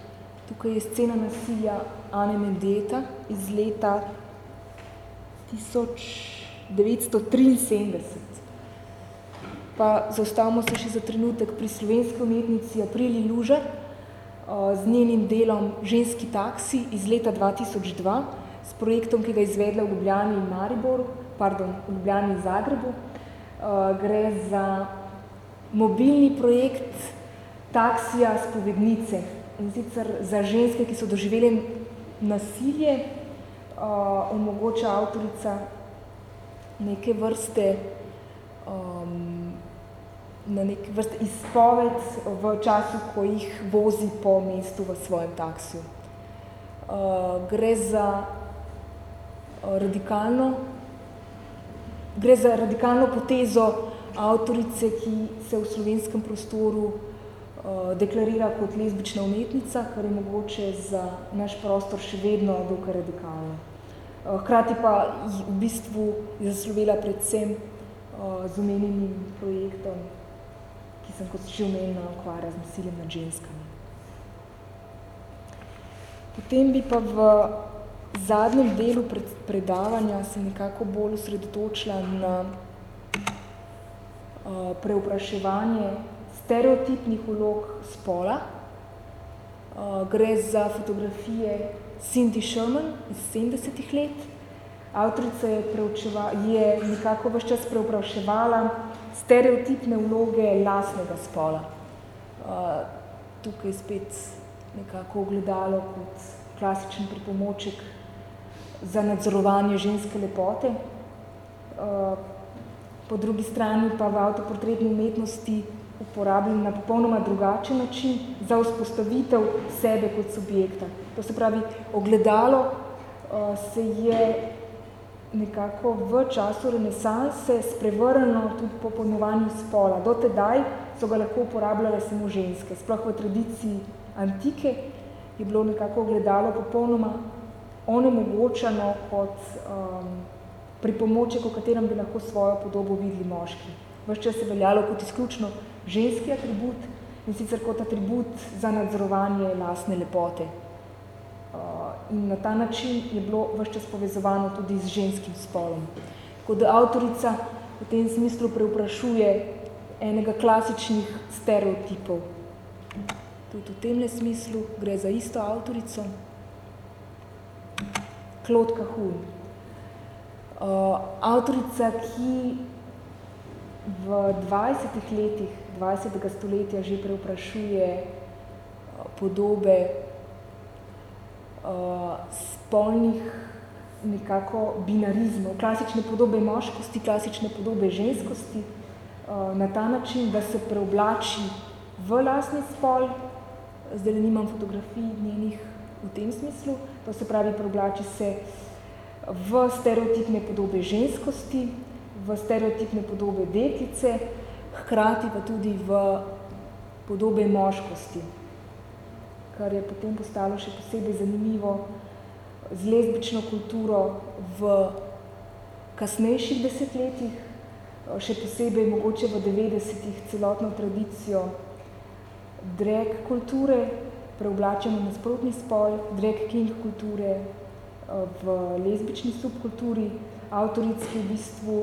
Speaker 2: Tukaj je scena nasilja Ane Mendeta iz leta 1973. Pa zastavimo se še za trenutek pri slovenski umetnici Aprili Lužar z njenim delom Ženski taksi iz leta 2002 s projektom, ki ga izvedla v Ljubljani in Mariboru, pardon, v Ljubljani in Zagrebu. Gre za mobilni projekt taksija spovednice in sicer za ženske, ki so doživeli nasilje, omogoča avtorica neke vrste um, na neke vrste izpoved v času, ko jih vozi po mestu v svojem taksiju. Uh, gre za uh, radikalno gre za radikalno potezo avtorice, ki se v slovenskem prostoru uh, deklarira kot lezbična umetnica, kar je mogoče za naš prostor še vedno dokaj radikalno. Uh, hkrati pa v bistvu je zaslovela predvsem uh, z omenjenim projektom, ki sem kot že omenila ukvarja z nasiljem nad ženskami. Potem bi pa v zadnjem delu pred, predavanja se nekako bolj osredotočila na uh, preupraševanje stereotipnih vlog spola. Uh, gre za fotografije Cindy Sherman iz 70 let. Avtorica je, je nekako vse čas preupraševala stereotipne vloge lasnega spola. Uh, tukaj spet nekako ogledalo kot klasičen pripomoček za nadzorovanje ženske lepote. Uh, po drugi strani pa v avtoportretni umetnosti uporabljam na popolnoma drugačen način za vzpostavitev sebe kot subjekta. To se pravi, ogledalo uh, se je nekako v času renesanse sprevrnilo tudi po pojmovanju spola. Do tedaj so ga lahko uporabljale samo ženske. Sploh v tradiciji antike je bilo nekako ogledalo popolnoma onemogočeno kot um, pripomoček, v katerem bi lahko svojo podobo videli moški. Ves čas je veljalo kot izključno ženski atribut in sicer kot atribut za nadzorovanje lastne lepote. Uh, in na ta način je bilo ves čas povezovano tudi z ženskim spolom. Kot da avtorica v tem smislu preuprašuje enega klasičnih stereotipov. Tudi v temle smislu gre za isto avtorico, Claude Cahun. Uh, avtorica, ki v 20 letih 20. stoletja že preuprašuje uh, podobe uh, spolnih nekako binarizmov, klasične podobe moškosti, klasične podobe ženskosti, uh, na ta način, da se preoblači v lasni spol, zdaj nimam fotografij njenih v tem smislu, to se pravi, preoblači se v stereotipne podobe ženskosti, v stereotipne podobe deklice, hkrati pa tudi v podobe moškosti, kar je potem postalo še posebej zanimivo z lezbično kulturo v kasnejših desetletjih, še posebej mogoče v 90-ih celotno tradicijo drag kulture, preoblačeno na sprotni spol, drag king kulture v lezbični subkulturi, avtorici v bistvu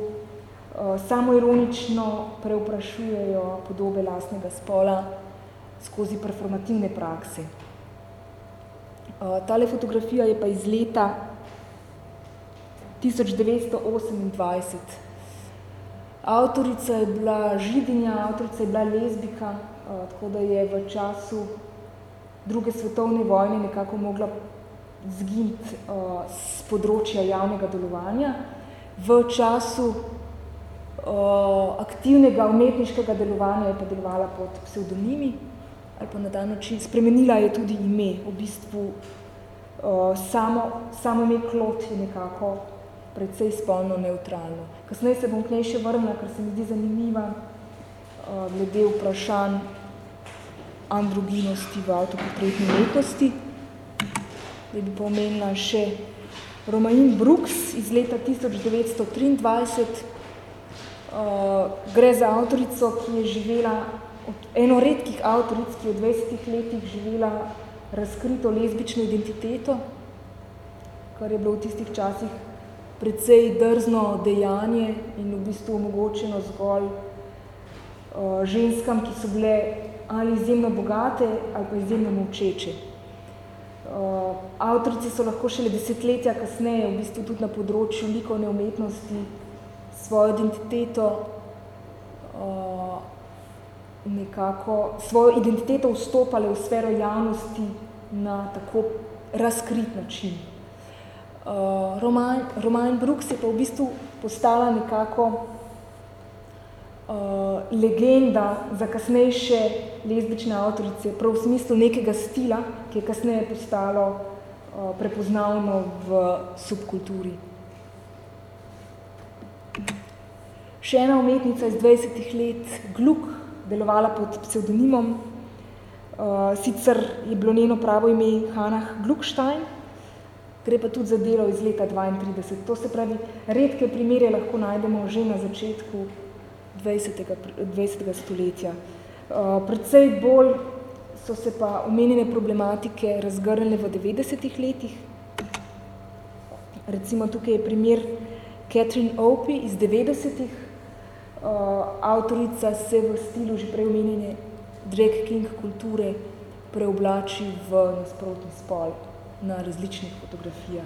Speaker 2: Eh, samoironično preuprašujejo podobe lastnega spola skozi performativne prakse. Eh, tale fotografija je pa iz leta 1928. Avtorica je bila židinja, avtorica je bila lezbika, eh, tako da je v času druge svetovne vojne nekako mogla zginiti z področja javnega delovanja. V času aktivnega umetniškega delovanja je pa delovala pod pseudonimi ali pa na dan način. Spremenila je tudi ime, v bistvu uh, samo, samo ime Klot je nekako precej spolno neutralno. Kasneje se bom k njej še vrnila, ker se mi zdi zanimiva uh, glede vprašanj androginosti v avtoportretni umetnosti. Da bi pomenila še Romain Brooks iz leta 1923. Uh, gre za avtorico, ki je živela, od, eno redkih avtoric, ki je v 20 letih živela razkrito lezbično identiteto, kar je bilo v tistih časih precej drzno dejanje in v bistvu omogočeno zgolj uh, ženskam, ki so bile ali izjemno bogate ali pa izjemno močeče. Uh, avtorice so lahko šele desetletja kasneje, v bistvu tudi na področju likovne umetnosti, svojo identiteto uh, nekako, svojo identiteto vstopale v sfero javnosti na tako razkrit način. Uh, roman, roman Brooks je pa v bistvu postala nekako legenda za kasnejše lezbične avtorice, prav v smislu nekega stila, ki je kasneje postalo uh, prepoznavno v subkulturi. Še ena umetnica iz 20 let, Gluck, delovala pod pseudonimom, uh, sicer je bilo njeno pravo ime Hannah Gluckstein, Gre pa tudi za delo iz leta 32. To se pravi, redke primere lahko najdemo že na začetku 20. 20. stoletja. Uh, predvsej bolj so se pa omenjene problematike razgrnile v 90. letih. Recimo tukaj je primer Catherine Opie iz 90. Uh, avtorica se v stilu že prej omenjene drag king kulture preoblači v nasprotni spol na različnih fotografijah.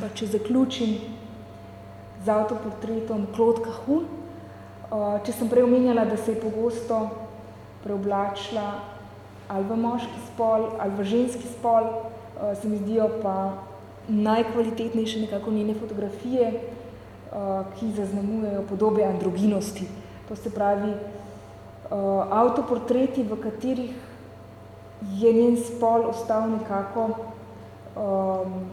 Speaker 2: Pa če zaključim z avtoportretom Claude Cahun, uh, če sem prej omenjala, da se je pogosto preoblačila ali v moški spol ali v ženski spol, uh, se mi zdijo pa najkvalitetnejše nekako njene fotografije, uh, ki zaznamujejo podobe androginosti. To se pravi, avtoportreti, v katerih je njen spol ostal nekako um,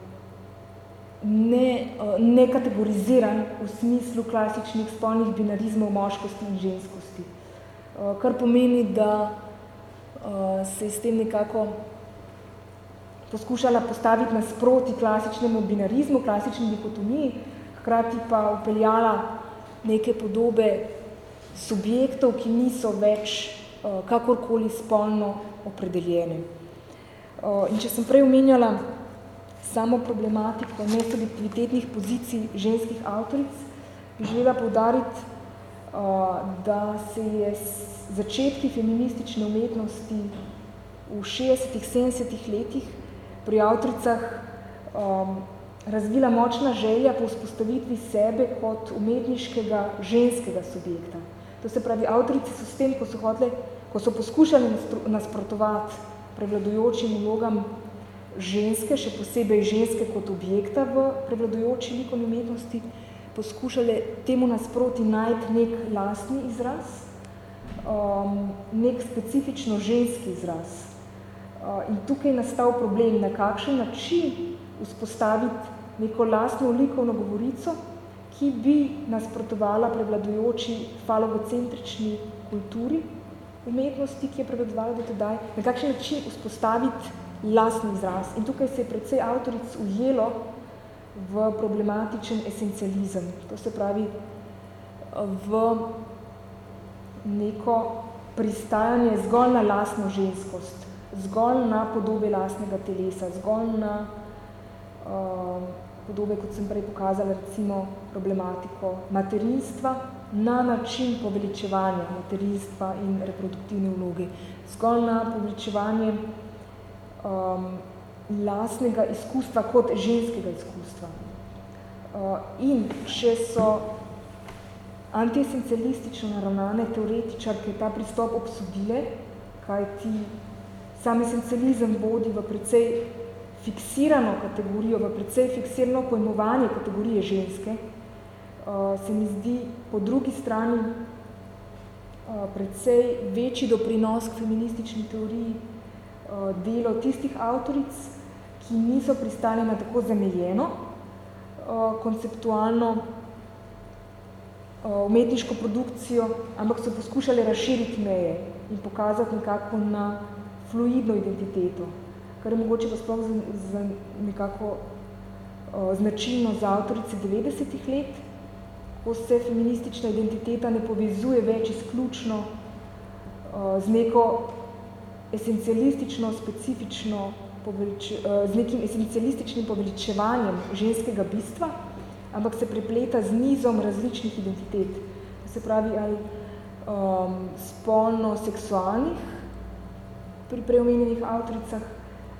Speaker 2: ne, uh, nekategoriziran v smislu klasičnih spolnih binarizmov moškosti in ženskosti. Uh, kar pomeni, da uh, se je s tem nekako poskušala postaviti nasproti klasičnemu binarizmu, klasični dikotomiji, hkrati pa upeljala neke podobe subjektov, ki niso več kakorkoli spolno opredeljene. In če sem prej omenjala samo problematiko nesubjektivitetnih pozicij ženskih avtoric, bi želela poudariti, da se je začetki feministične umetnosti v 60 70 letih pri avtoricah um, razvila močna želja po vzpostavitvi sebe kot umetniškega ženskega subjekta. To se pravi, avtorice so s tem, ko so hotele ko so poskušali nasprotovati prevladujočim vlogam ženske, še posebej ženske kot objekta v prevladujoči likovni umetnosti, poskušali temu nasproti najti nek lastni izraz, um, nek specifično ženski izraz. Uh, in tukaj je nastal problem, na kakšen način vzpostaviti neko lastno likovno govorico, ki bi nasprotovala prevladujoči falogocentrični kulturi, umetnosti, ki je prevladovala do tedaj, na kakšen način vzpostaviti lastni izraz. In tukaj se je predvsej avtoric ujelo v problematičen esencializem. To se pravi v neko pristajanje zgolj na lastno ženskost, zgolj na podobe lastnega telesa, zgolj na uh, podobe, kot sem prej pokazala, recimo problematiko materinstva, na način poveličevanja materinstva in reproduktivne vloge, zgolj na poveličevanje um, lastnega izkustva kot ženskega izkustva. Uh, in če so antiesencialistično naravnane teoretičarke ta pristop obsodile, kaj ti sam esencializem vodi v precej fiksirano kategorijo, v precej fiksirano pojmovanje kategorije ženske, uh, se mi zdi po drugi strani uh, predvsej večji doprinos k feministični teoriji delo tistih avtoric, ki niso pristali na tako zamejeno uh, konceptualno uh, umetniško produkcijo, ampak so poskušali razširiti meje in pokazati nekako na fluidno identiteto, kar je mogoče pa sploh za, za nekako značilno za avtorice 90-ih let, ko se feministična identiteta ne povezuje več izključno z neko esencialistično, specifično uh, z nekim esencialističnim poveličevanjem ženskega bistva, ampak se prepleta z nizom različnih identitet. Se pravi, ali um, spolno-seksualnih pri preomenjenih avtoricah,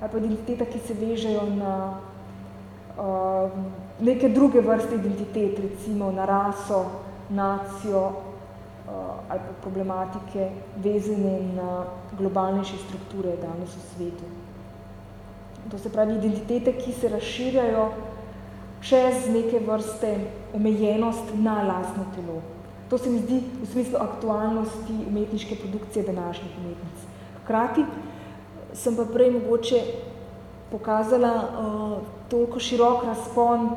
Speaker 2: ali pa identiteta, ki se vežejo na uh, neke druge vrste identitet, recimo na raso, nacijo ali pa problematike vezene na globalnejše strukture danes v svetu. To se pravi identitete, ki se razširjajo čez neke vrste omejenost na lastno telo. To se mi zdi v smislu aktualnosti umetniške produkcije današnjih umetnic. Hkrati sem pa prej mogoče pokazala uh, toliko širok razpon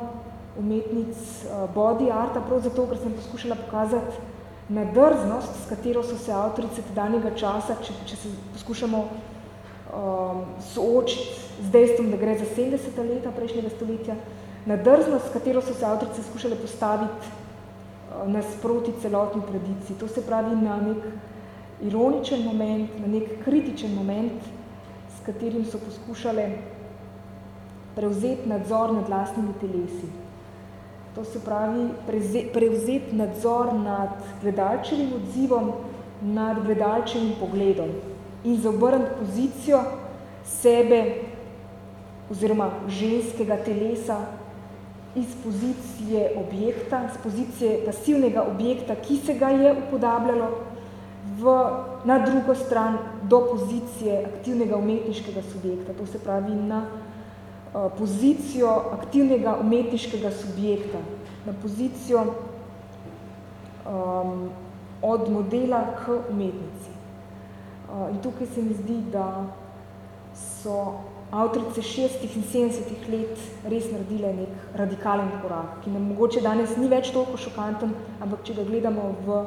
Speaker 2: umetnic uh, body arta, prav zato, ker sem poskušala pokazati na drznost, s katero so se avtorice tedanjega časa, če, če se poskušamo um, soočiti z dejstvom, da gre za 70 leta prejšnjega stoletja, na drznost, s katero so se avtorice skušale postaviti uh, nasproti celotni tradiciji. To se pravi na nek ironičen moment, na nek kritičen moment, s katerim so poskušale prevzeti nadzor nad lastnimi telesi. To se pravi prevzeti nadzor nad gledalčevim odzivom, nad gledalčevim pogledom. In zaobrniti pozicijo sebe oziroma ženskega telesa iz pozicije objekta, iz pozicije pasivnega objekta, ki se ga je upodabljalo v, na drugo stran do pozicije aktivnega umetniškega subjekta, to se pravi na pozicijo aktivnega umetniškega subjekta, na pozicijo um, od modela k umetnici. Uh, in tukaj se mi zdi, da so avtorice 60 in 70 let res naredile nek radikalen korak, ki nam mogoče danes ni več toliko šokanten, ampak če ga gledamo v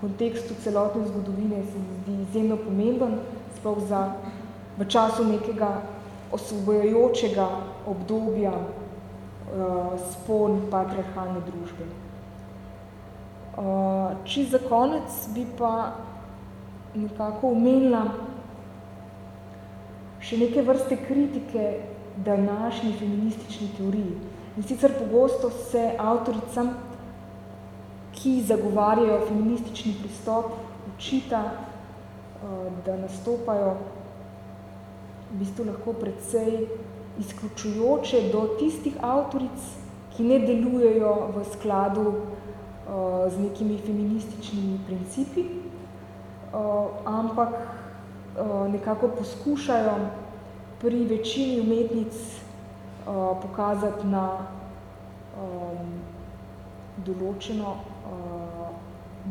Speaker 2: kontekstu celotne zgodovine, se mi zdi izjemno pomemben, sploh za v času nekega osvobojajočega obdobja uh, spon patriarhalne družbe. Uh, če za konec bi pa nekako umenila še neke vrste kritike današnji feministični teoriji. In sicer pogosto se avtoricam, ki zagovarjajo feministični pristop, učita, eh, da nastopajo v bistvu lahko predvsej izključujoče do tistih avtoric, ki ne delujejo v skladu uh, z nekimi feminističnimi principi, uh, ampak Eh, nekako poskušajo pri večini umetnic uh, pokazati na um, določeno, uh,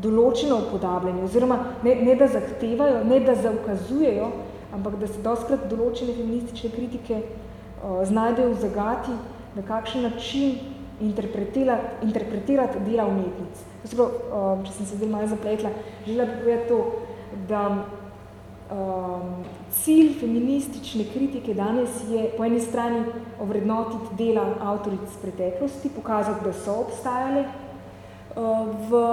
Speaker 2: določeno upodabljanje, oziroma ne, ne da zahtevajo, ne da zaukazujejo, ampak da se doskrat določene feministične kritike uh, znajdejo v zagati, na kakšen način interpretirati, interpretirati dela umetnic. Prav, uh, če sem se zdaj malo zapletla, želela bi povedati to, da um, cilj feministične kritike danes je po eni strani ovrednotiti dela avtoric preteklosti, pokazati, da so obstajale uh, v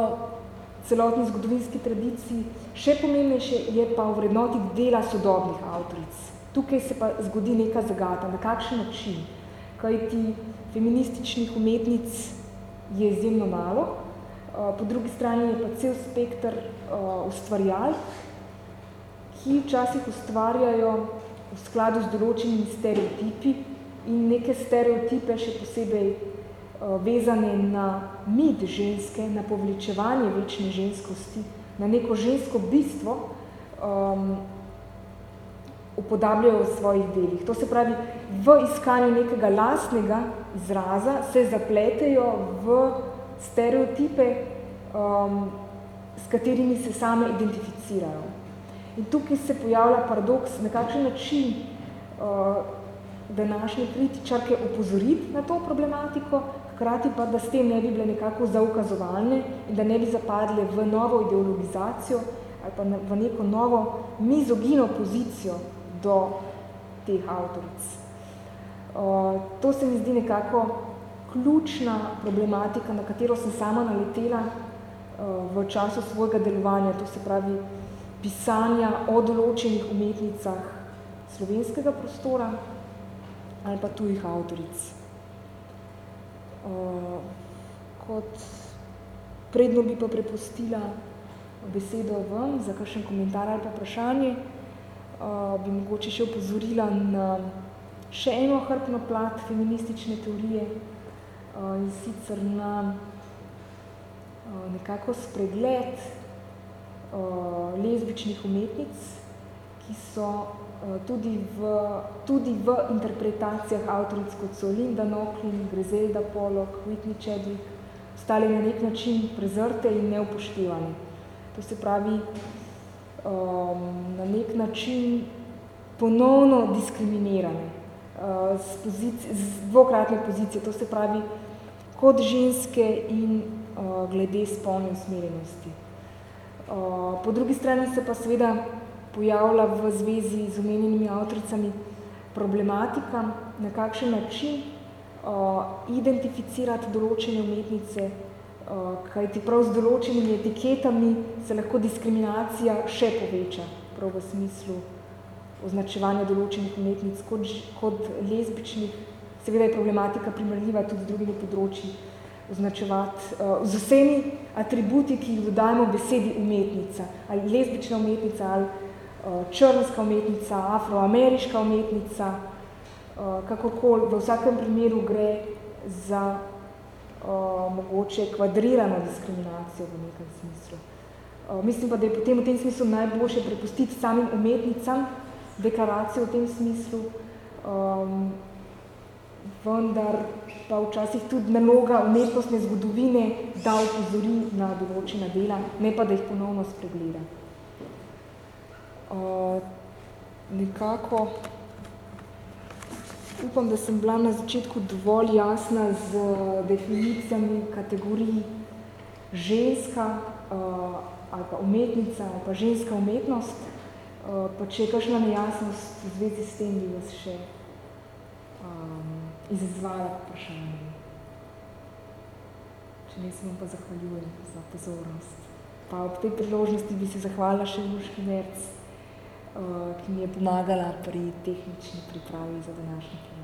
Speaker 2: celotni zgodovinski tradiciji. Še pomembnejše je pa ovrednotiti dela sodobnih avtoric. Tukaj se pa zgodi neka zagata, na kakšen način. Kajti feminističnih umetnic je izjemno malo, po drugi strani je pa cel spektr ustvarjalk, ki včasih ustvarjajo v skladu z določenimi stereotipi in neke stereotipe še posebej vezane na mit ženske, na povlečevanje večne ženskosti, na neko žensko bistvo, um, upodabljajo v svojih delih. To se pravi, v iskanju nekega lastnega izraza se zapletejo v stereotipe, um, s katerimi se same identificirajo. In tukaj se pojavlja paradoks, na kakšen način uh, današnje kritičarke opozoriti na to problematiko, hkrati pa, da s tem ne bi bile nekako zaukazovalne in da ne bi zapadle v novo ideologizacijo ali pa v neko novo mizogino pozicijo do teh avtoric. Uh, to se mi zdi nekako ključna problematika, na katero sem sama naletela uh, v času svojega delovanja, to se pravi pisanja o določenih umetnicah slovenskega prostora ali pa tujih avtoric. Uh, kot predno bi pa prepustila besedo vam za kakšen komentar ali pa vprašanje, uh, bi mogoče še opozorila na še eno hrbno plat feministične teorije uh, in sicer na nekako spregled lezbičnih umetnic, ki so tudi, v, tudi v interpretacijah avtoric kot so Linda Nochlin, Griselda Pollock, Whitney Chadwick, stali na nek način prezrte in neupoštevane. To se pravi, um, na nek način ponovno diskriminirane uh, z, pozici, z dvokratne pozicije, to se pravi kot ženske in uh, glede spolne usmerjenosti. Uh, po drugi strani se pa seveda pojavlja v zvezi z omenjenimi avtoricami problematika, na kakšen način uh, identificirati določene umetnice, uh, kajti prav z določenimi etiketami se lahko diskriminacija še poveča, prav v smislu označevanja določenih umetnic kot, kot lezbičnih. Seveda je problematika primerljiva tudi z drugimi področji, označevati uh, z vsemi atributi, ki jih dodajemo besedi umetnica, ali lezbična umetnica, ali črnska umetnica, afroameriška umetnica, uh, kakorkoli, v vsakem primeru gre za uh, mogoče kvadrirano diskriminacijo v nekem smislu. Mislim pa, da je potem v tem smislu najboljše prepustiti samim umetnicam deklaracijo v tem smislu, um, vendar pa včasih tudi naloga umetnostne zgodovine, da upozori na določena dela, ne pa da jih ponovno spregleda. Nekako upam, da sem bila na začetku dovolj jasna z definicijami kategorij ženska uh, ali pa umetnica ali pa ženska umetnost. Uh, pa če je kakšna nejasnost v zvezi s tem, bi vas še um, izazvala vprašanje. Če ne, se vam pa zahvaljujem za pozornost. Pa ob tej priložnosti bi se zahvala še Urški Merc, ki mi je pomagala pri tehnični pripravi za današnji program.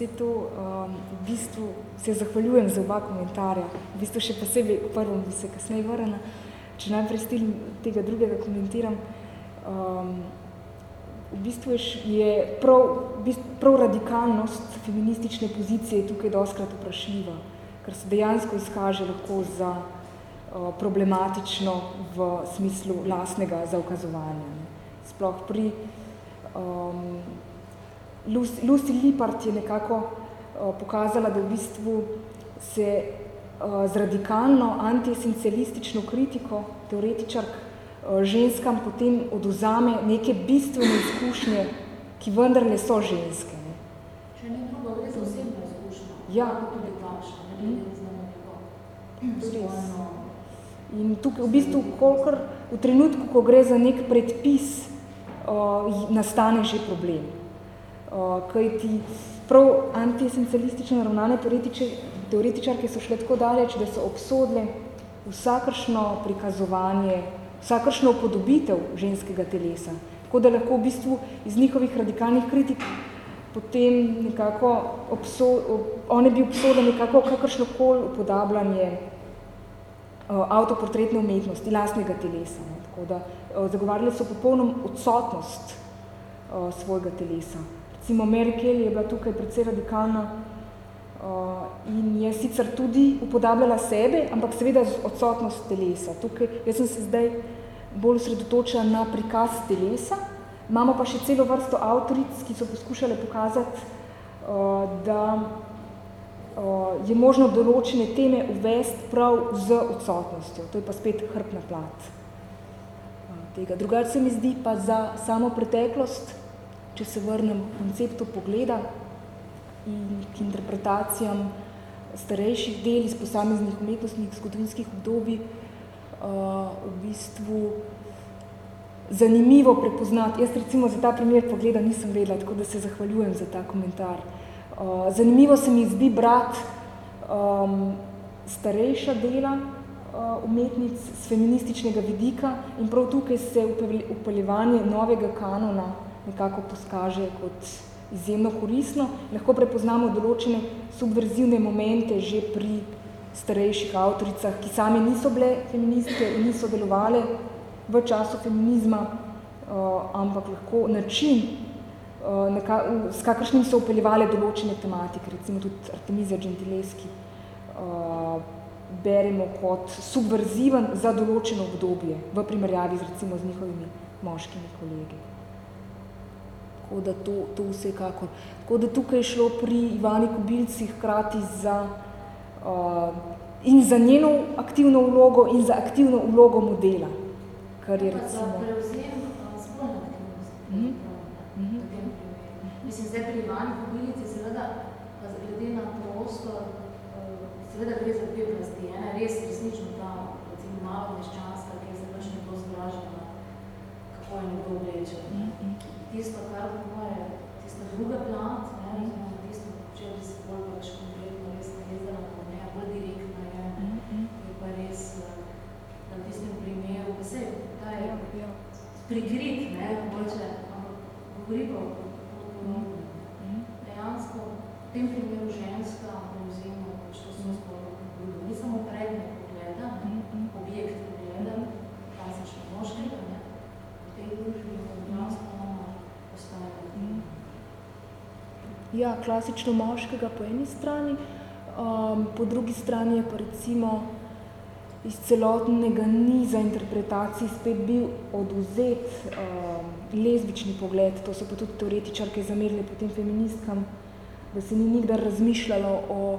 Speaker 3: Ne, se to,
Speaker 2: um, v bistvu se zahvaljujem za oba komentarja. V bistvu še posebej prvom bi se kasneje vrna. Če najprej stil tega drugega komentiram, um, v bistvu je prav, prav radikalnost feministične pozicije tukaj doskrat vprašljiva, ker se dejansko izkaže lahko za uh, problematično v smislu lastnega zaukazovanja. Sploh pri um, Lucy, Lucy Lippard je nekako uh, pokazala, da v bistvu se uh, z radikalno antiesencialistično kritiko teoretičark uh, ženskam potem oduzame neke bistvene izkušnje, ki vendarle so ženske. Ne.
Speaker 3: Če ni drugo, gre za osebno izkušnjo.
Speaker 2: Ja.
Speaker 3: Tudi ne glede znamo
Speaker 2: In tukaj v bistvu, kolikor v trenutku, ko gre za nek predpis, uh, nastane že problem. Uh, kajti prav antiesencialistično ravnane teoretičarke so šle tako daleč, da so obsodile vsakršno prikazovanje, vsakršno upodobitev ženskega telesa. Tako da lahko v bistvu iz njihovih radikalnih kritik potem nekako obso, one bi obsodile nekako kakršnokoli upodabljanje uh, avtoportretne umetnosti, lastnega telesa. Tako da zagovarjali so popolnom odsotnost svojega telesa recimo Mary Kelly je bila tukaj precej radikalna uh, in je sicer tudi upodabljala sebe, ampak seveda z odsotnost telesa. Tukaj, jaz sem se zdaj bolj sredotočila na prikaz telesa, imamo pa še celo vrsto avtoric, ki so poskušale pokazati, uh, da uh, je možno določene teme uvesti prav z odsotnostjo. To je pa spet hrbna plat. Tega. Drugače se mi zdi pa za samo preteklost, če se vrnem konceptu pogleda in k interpretacijam starejših del iz posameznih umetnostnih zgodovinskih obdobij, uh, v bistvu zanimivo prepoznati. Jaz recimo za ta primer pogleda nisem vedela, tako da se zahvaljujem za ta komentar. Uh, zanimivo se mi zdi brat um, starejša dela uh, umetnic z feminističnega vidika in prav tukaj se upeljevanje novega kanona nekako poskaže kot izjemno koristno. Lahko prepoznamo določene subverzivne momente že pri starejših avtoricah, ki same niso bile feministke in niso delovale v času feminizma, uh, ampak lahko način, uh, neka, s kakršnim so upeljevale določene tematike, recimo tudi Artemizia Gentileski, uh, beremo kot subverziven za določeno obdobje v primerjavi z, recimo, z njihovimi moškimi kolegi. Tako da to, to vsekakor. Tako da tukaj je šlo pri Ivani Kubilci hkrati za, uh, in za njeno aktivno vlogo in za aktivno vlogo modela. Kar je recimo...
Speaker 3: Za prevzem spolne aktivnosti. Mm -hmm. Mislim, zdaj pri Ivani Kubilici seveda, glede na prostor, seveda gre za dve vlasti. Ena je res resnično ta, recimo, malo meščanska, ki se pač nekdo zgražena, kako je nekdo obleče. Mm -hmm tisto, kar pomore tista druga plat, ne, mhm. oziroma tisto, če se bolj pač konkretno res najezdala na meja, bolj direktna ja, je, ne, mhm, mhm. je pa res, da v tistem primeru, pa se, ta je ja. prikrit, ne, mogoče, ampak govori pa podobno. Dejansko, v tem primeru ženska, oziroma, pač to so spolno
Speaker 2: Ja, klasično moškega po eni strani, um, po drugi strani je pa recimo iz celotnega niza interpretacij spet bil oduzet um, lezbični pogled, to so pa tudi teoretičarke zamerili potem feministkam, da se ni nikdar razmišljalo o,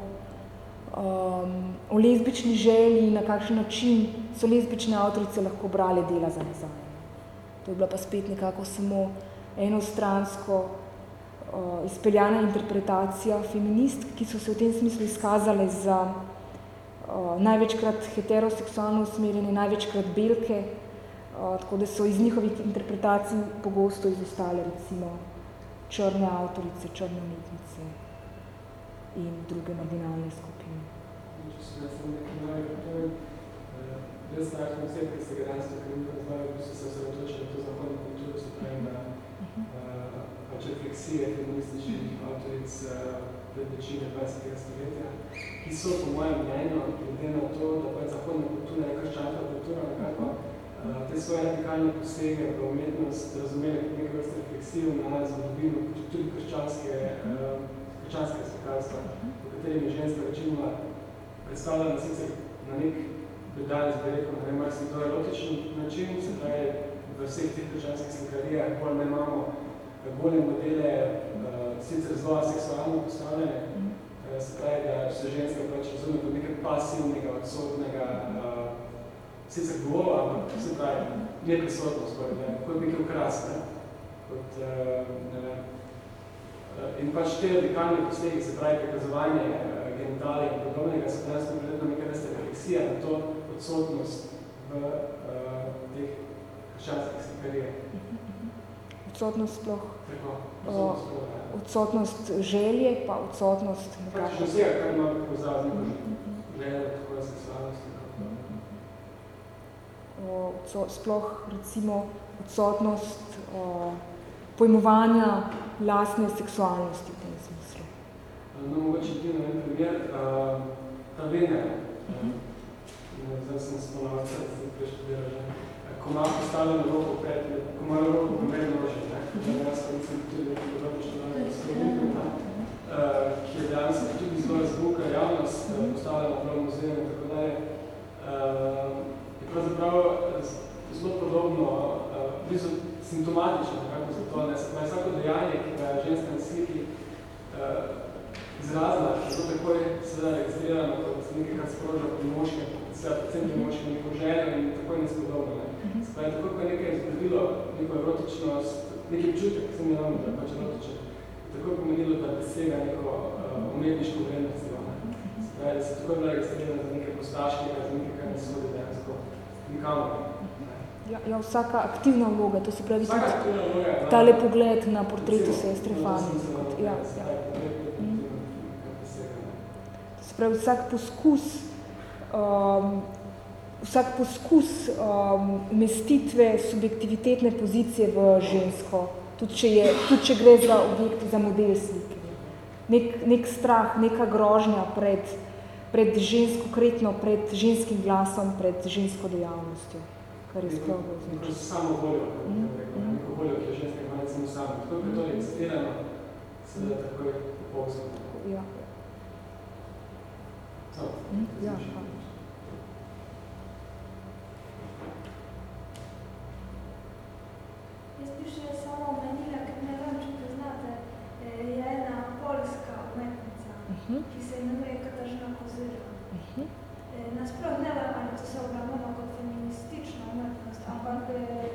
Speaker 2: um, o lezbični želji, na kakšen način so lezbične avtorice lahko brale dela za nazaj. To je bila pa spet nekako samo enostransko izpeljana interpretacija feminist, ki so se v tem smislu izkazale za uh, največkrat heteroseksualno usmerjene, največkrat belke, uh, tako da so iz njihovih interpretacij pogosto izostale recimo črne avtorice, črne umetnice in druge marginalne skupine.
Speaker 4: Če se sem nekaj novih potem, jaz znaš koncept, ki se v bistvu se osredotočil na to pač refleksije feminističnih avtoric uh, pred večine 20. stoletja, ki so po mojem mnenju, glede na to, da pač zahodna kultura je krščanska kultura, nekako, uh, te svoje radikalne posege v umetnost razumeli kot nekaj vrste refleksijo na zgodovino, tudi krščanske, uh, krščanske slikarstva, v katerem je ženska večinoma predstavljena sicer na nek danes bi rekel, ne vem, marsi to erotičen način, se pravi, v vseh teh krščanskih slikarijah bolj ne imamo gole modele, uh, sicer zelo seksualno postavljene, uh, se pravi, da se ženska pač razume kot nekaj pasivnega, odsotnega, uh, sicer govora, ampak se pravi, neprisotno skoraj, ne, kot nekaj ukras, ne, kot, uh, ne uh, in pač te radikalne postegi, se pravi, prikazovanje uh, genitalij in podobnega, se pravi, smo predno nekaj vrste refleksija na to, odsotnost v uh, teh krščanskih slikarijah.
Speaker 2: Odsotnost sploh, o,
Speaker 4: odsotnost.
Speaker 2: želje, pa odsotnost
Speaker 4: Pač
Speaker 2: nekako.
Speaker 4: vsega, kar ima neko željo, tako da seksualnost.
Speaker 2: o, odso- sploh recimo odsotnost o, pojmovanja lastne seksualnosti v tem smislu.
Speaker 4: No, mogoče ti na en primer, uh, ta Venera, uh, zdaj sem da sem preštudiral že, ko ima postavljeno roko pred, ko ima roko pred nožem, ne, jaz pa mislim tudi nekaj podobno študanje Slovenija, uh, ki je dejansko tudi zelo razbuka javnost, uh, postavljena prav muzejem in tako dalje, uh, je pravzaprav zelo podobno, bistvu simptomatično, nekako za to, ne, vsako dejanje, ki ga je ženska na sliki, izrazila, ki to takoj seveda registrirano kot nekaj, kar sproža pri moškem, predvsem pri moškem neko željo in takoj nespodobno. Ne. Pravi, tako ko je nekaj izgledilo, neko erotičnost, neki občutek, ki se mi ravno, da pač erotičen, tako je pomenilo, da presega neko uh, umetniško vrednost. Se pravi, da se tako je bila registrirana za nekaj postaškega, za nekaj, kar ne sodi dejansko nikamor.
Speaker 2: Ja, ja, vsaka aktivna vloga, to se pravi
Speaker 4: Vsaka
Speaker 2: tudi
Speaker 4: vloga, ja.
Speaker 2: tale pogled na portretu sestre
Speaker 4: no,
Speaker 2: Fani.
Speaker 4: sem na-
Speaker 2: ja, ja.
Speaker 4: ne.
Speaker 2: Se pravi, vsak poskus, um, vsak poskus um, umestitve subjektivitetne pozicije v žensko, tudi če, je, tudi če gre za objekt, za model slike. Nek, nek strah, neka grožnja pred, pred žensko, konkretno pred ženskim glasom, pred žensko dejavnostjo, kar je sploh
Speaker 4: Neko
Speaker 2: značilno.
Speaker 4: samo voljo, rekel,
Speaker 2: mhm.
Speaker 4: neko voljo, ki je ženska ima samo samo. Tako je to registrirano, seveda tako je povsem.
Speaker 2: Ja,
Speaker 4: Samo.
Speaker 2: Mhm, ja, hvala.
Speaker 5: Jaz bi še samo omenila, ker ne vem, če poznate, eh, je ena poljska umetnica,
Speaker 2: Mhm,
Speaker 5: ki se imenuje Katarzyna Kozira.
Speaker 2: mhm.
Speaker 5: Eh, Nasploh ne vem, ali to se obravnava kot feministična umetnost, ampak eh,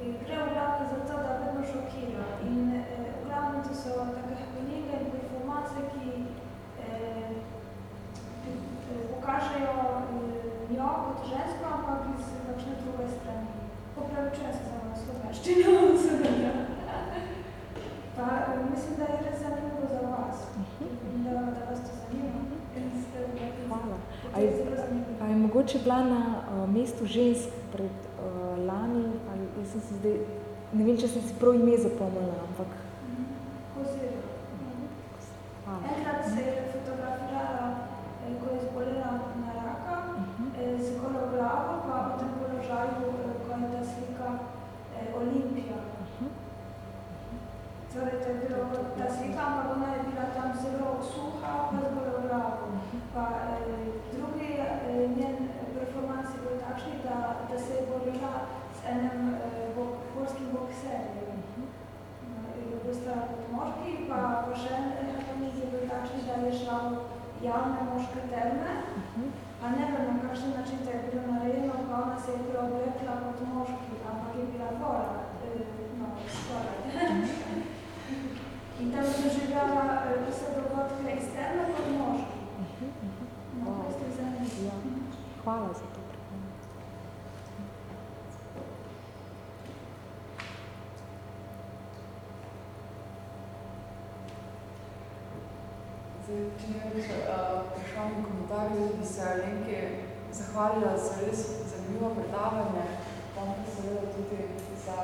Speaker 5: eh, gre v glavnem za to, da vedno šokira. In eh, v glavnem to so take happeninge in performance, ki eh, ki, eh, pokažejo eh, njo kot žensko, ampak iz kakšne druge strani. Popravičujem se za mojo slovenščino, seveda. Pa eh, mislim, da je res zanimivo za vas, in da, da vas to zanima. In ste umetnica.
Speaker 2: Hvala.
Speaker 5: To
Speaker 2: A
Speaker 5: je
Speaker 2: je,
Speaker 5: zelo zanimivo.
Speaker 2: a je bila na uh, mestu žensk pred uh, lani, ali jaz sem si zdaj, ne vem, če sem si prav ime zapomnila,
Speaker 5: se
Speaker 1: Alenki zahvalila za res zanimivo predavanje, pa seveda tudi za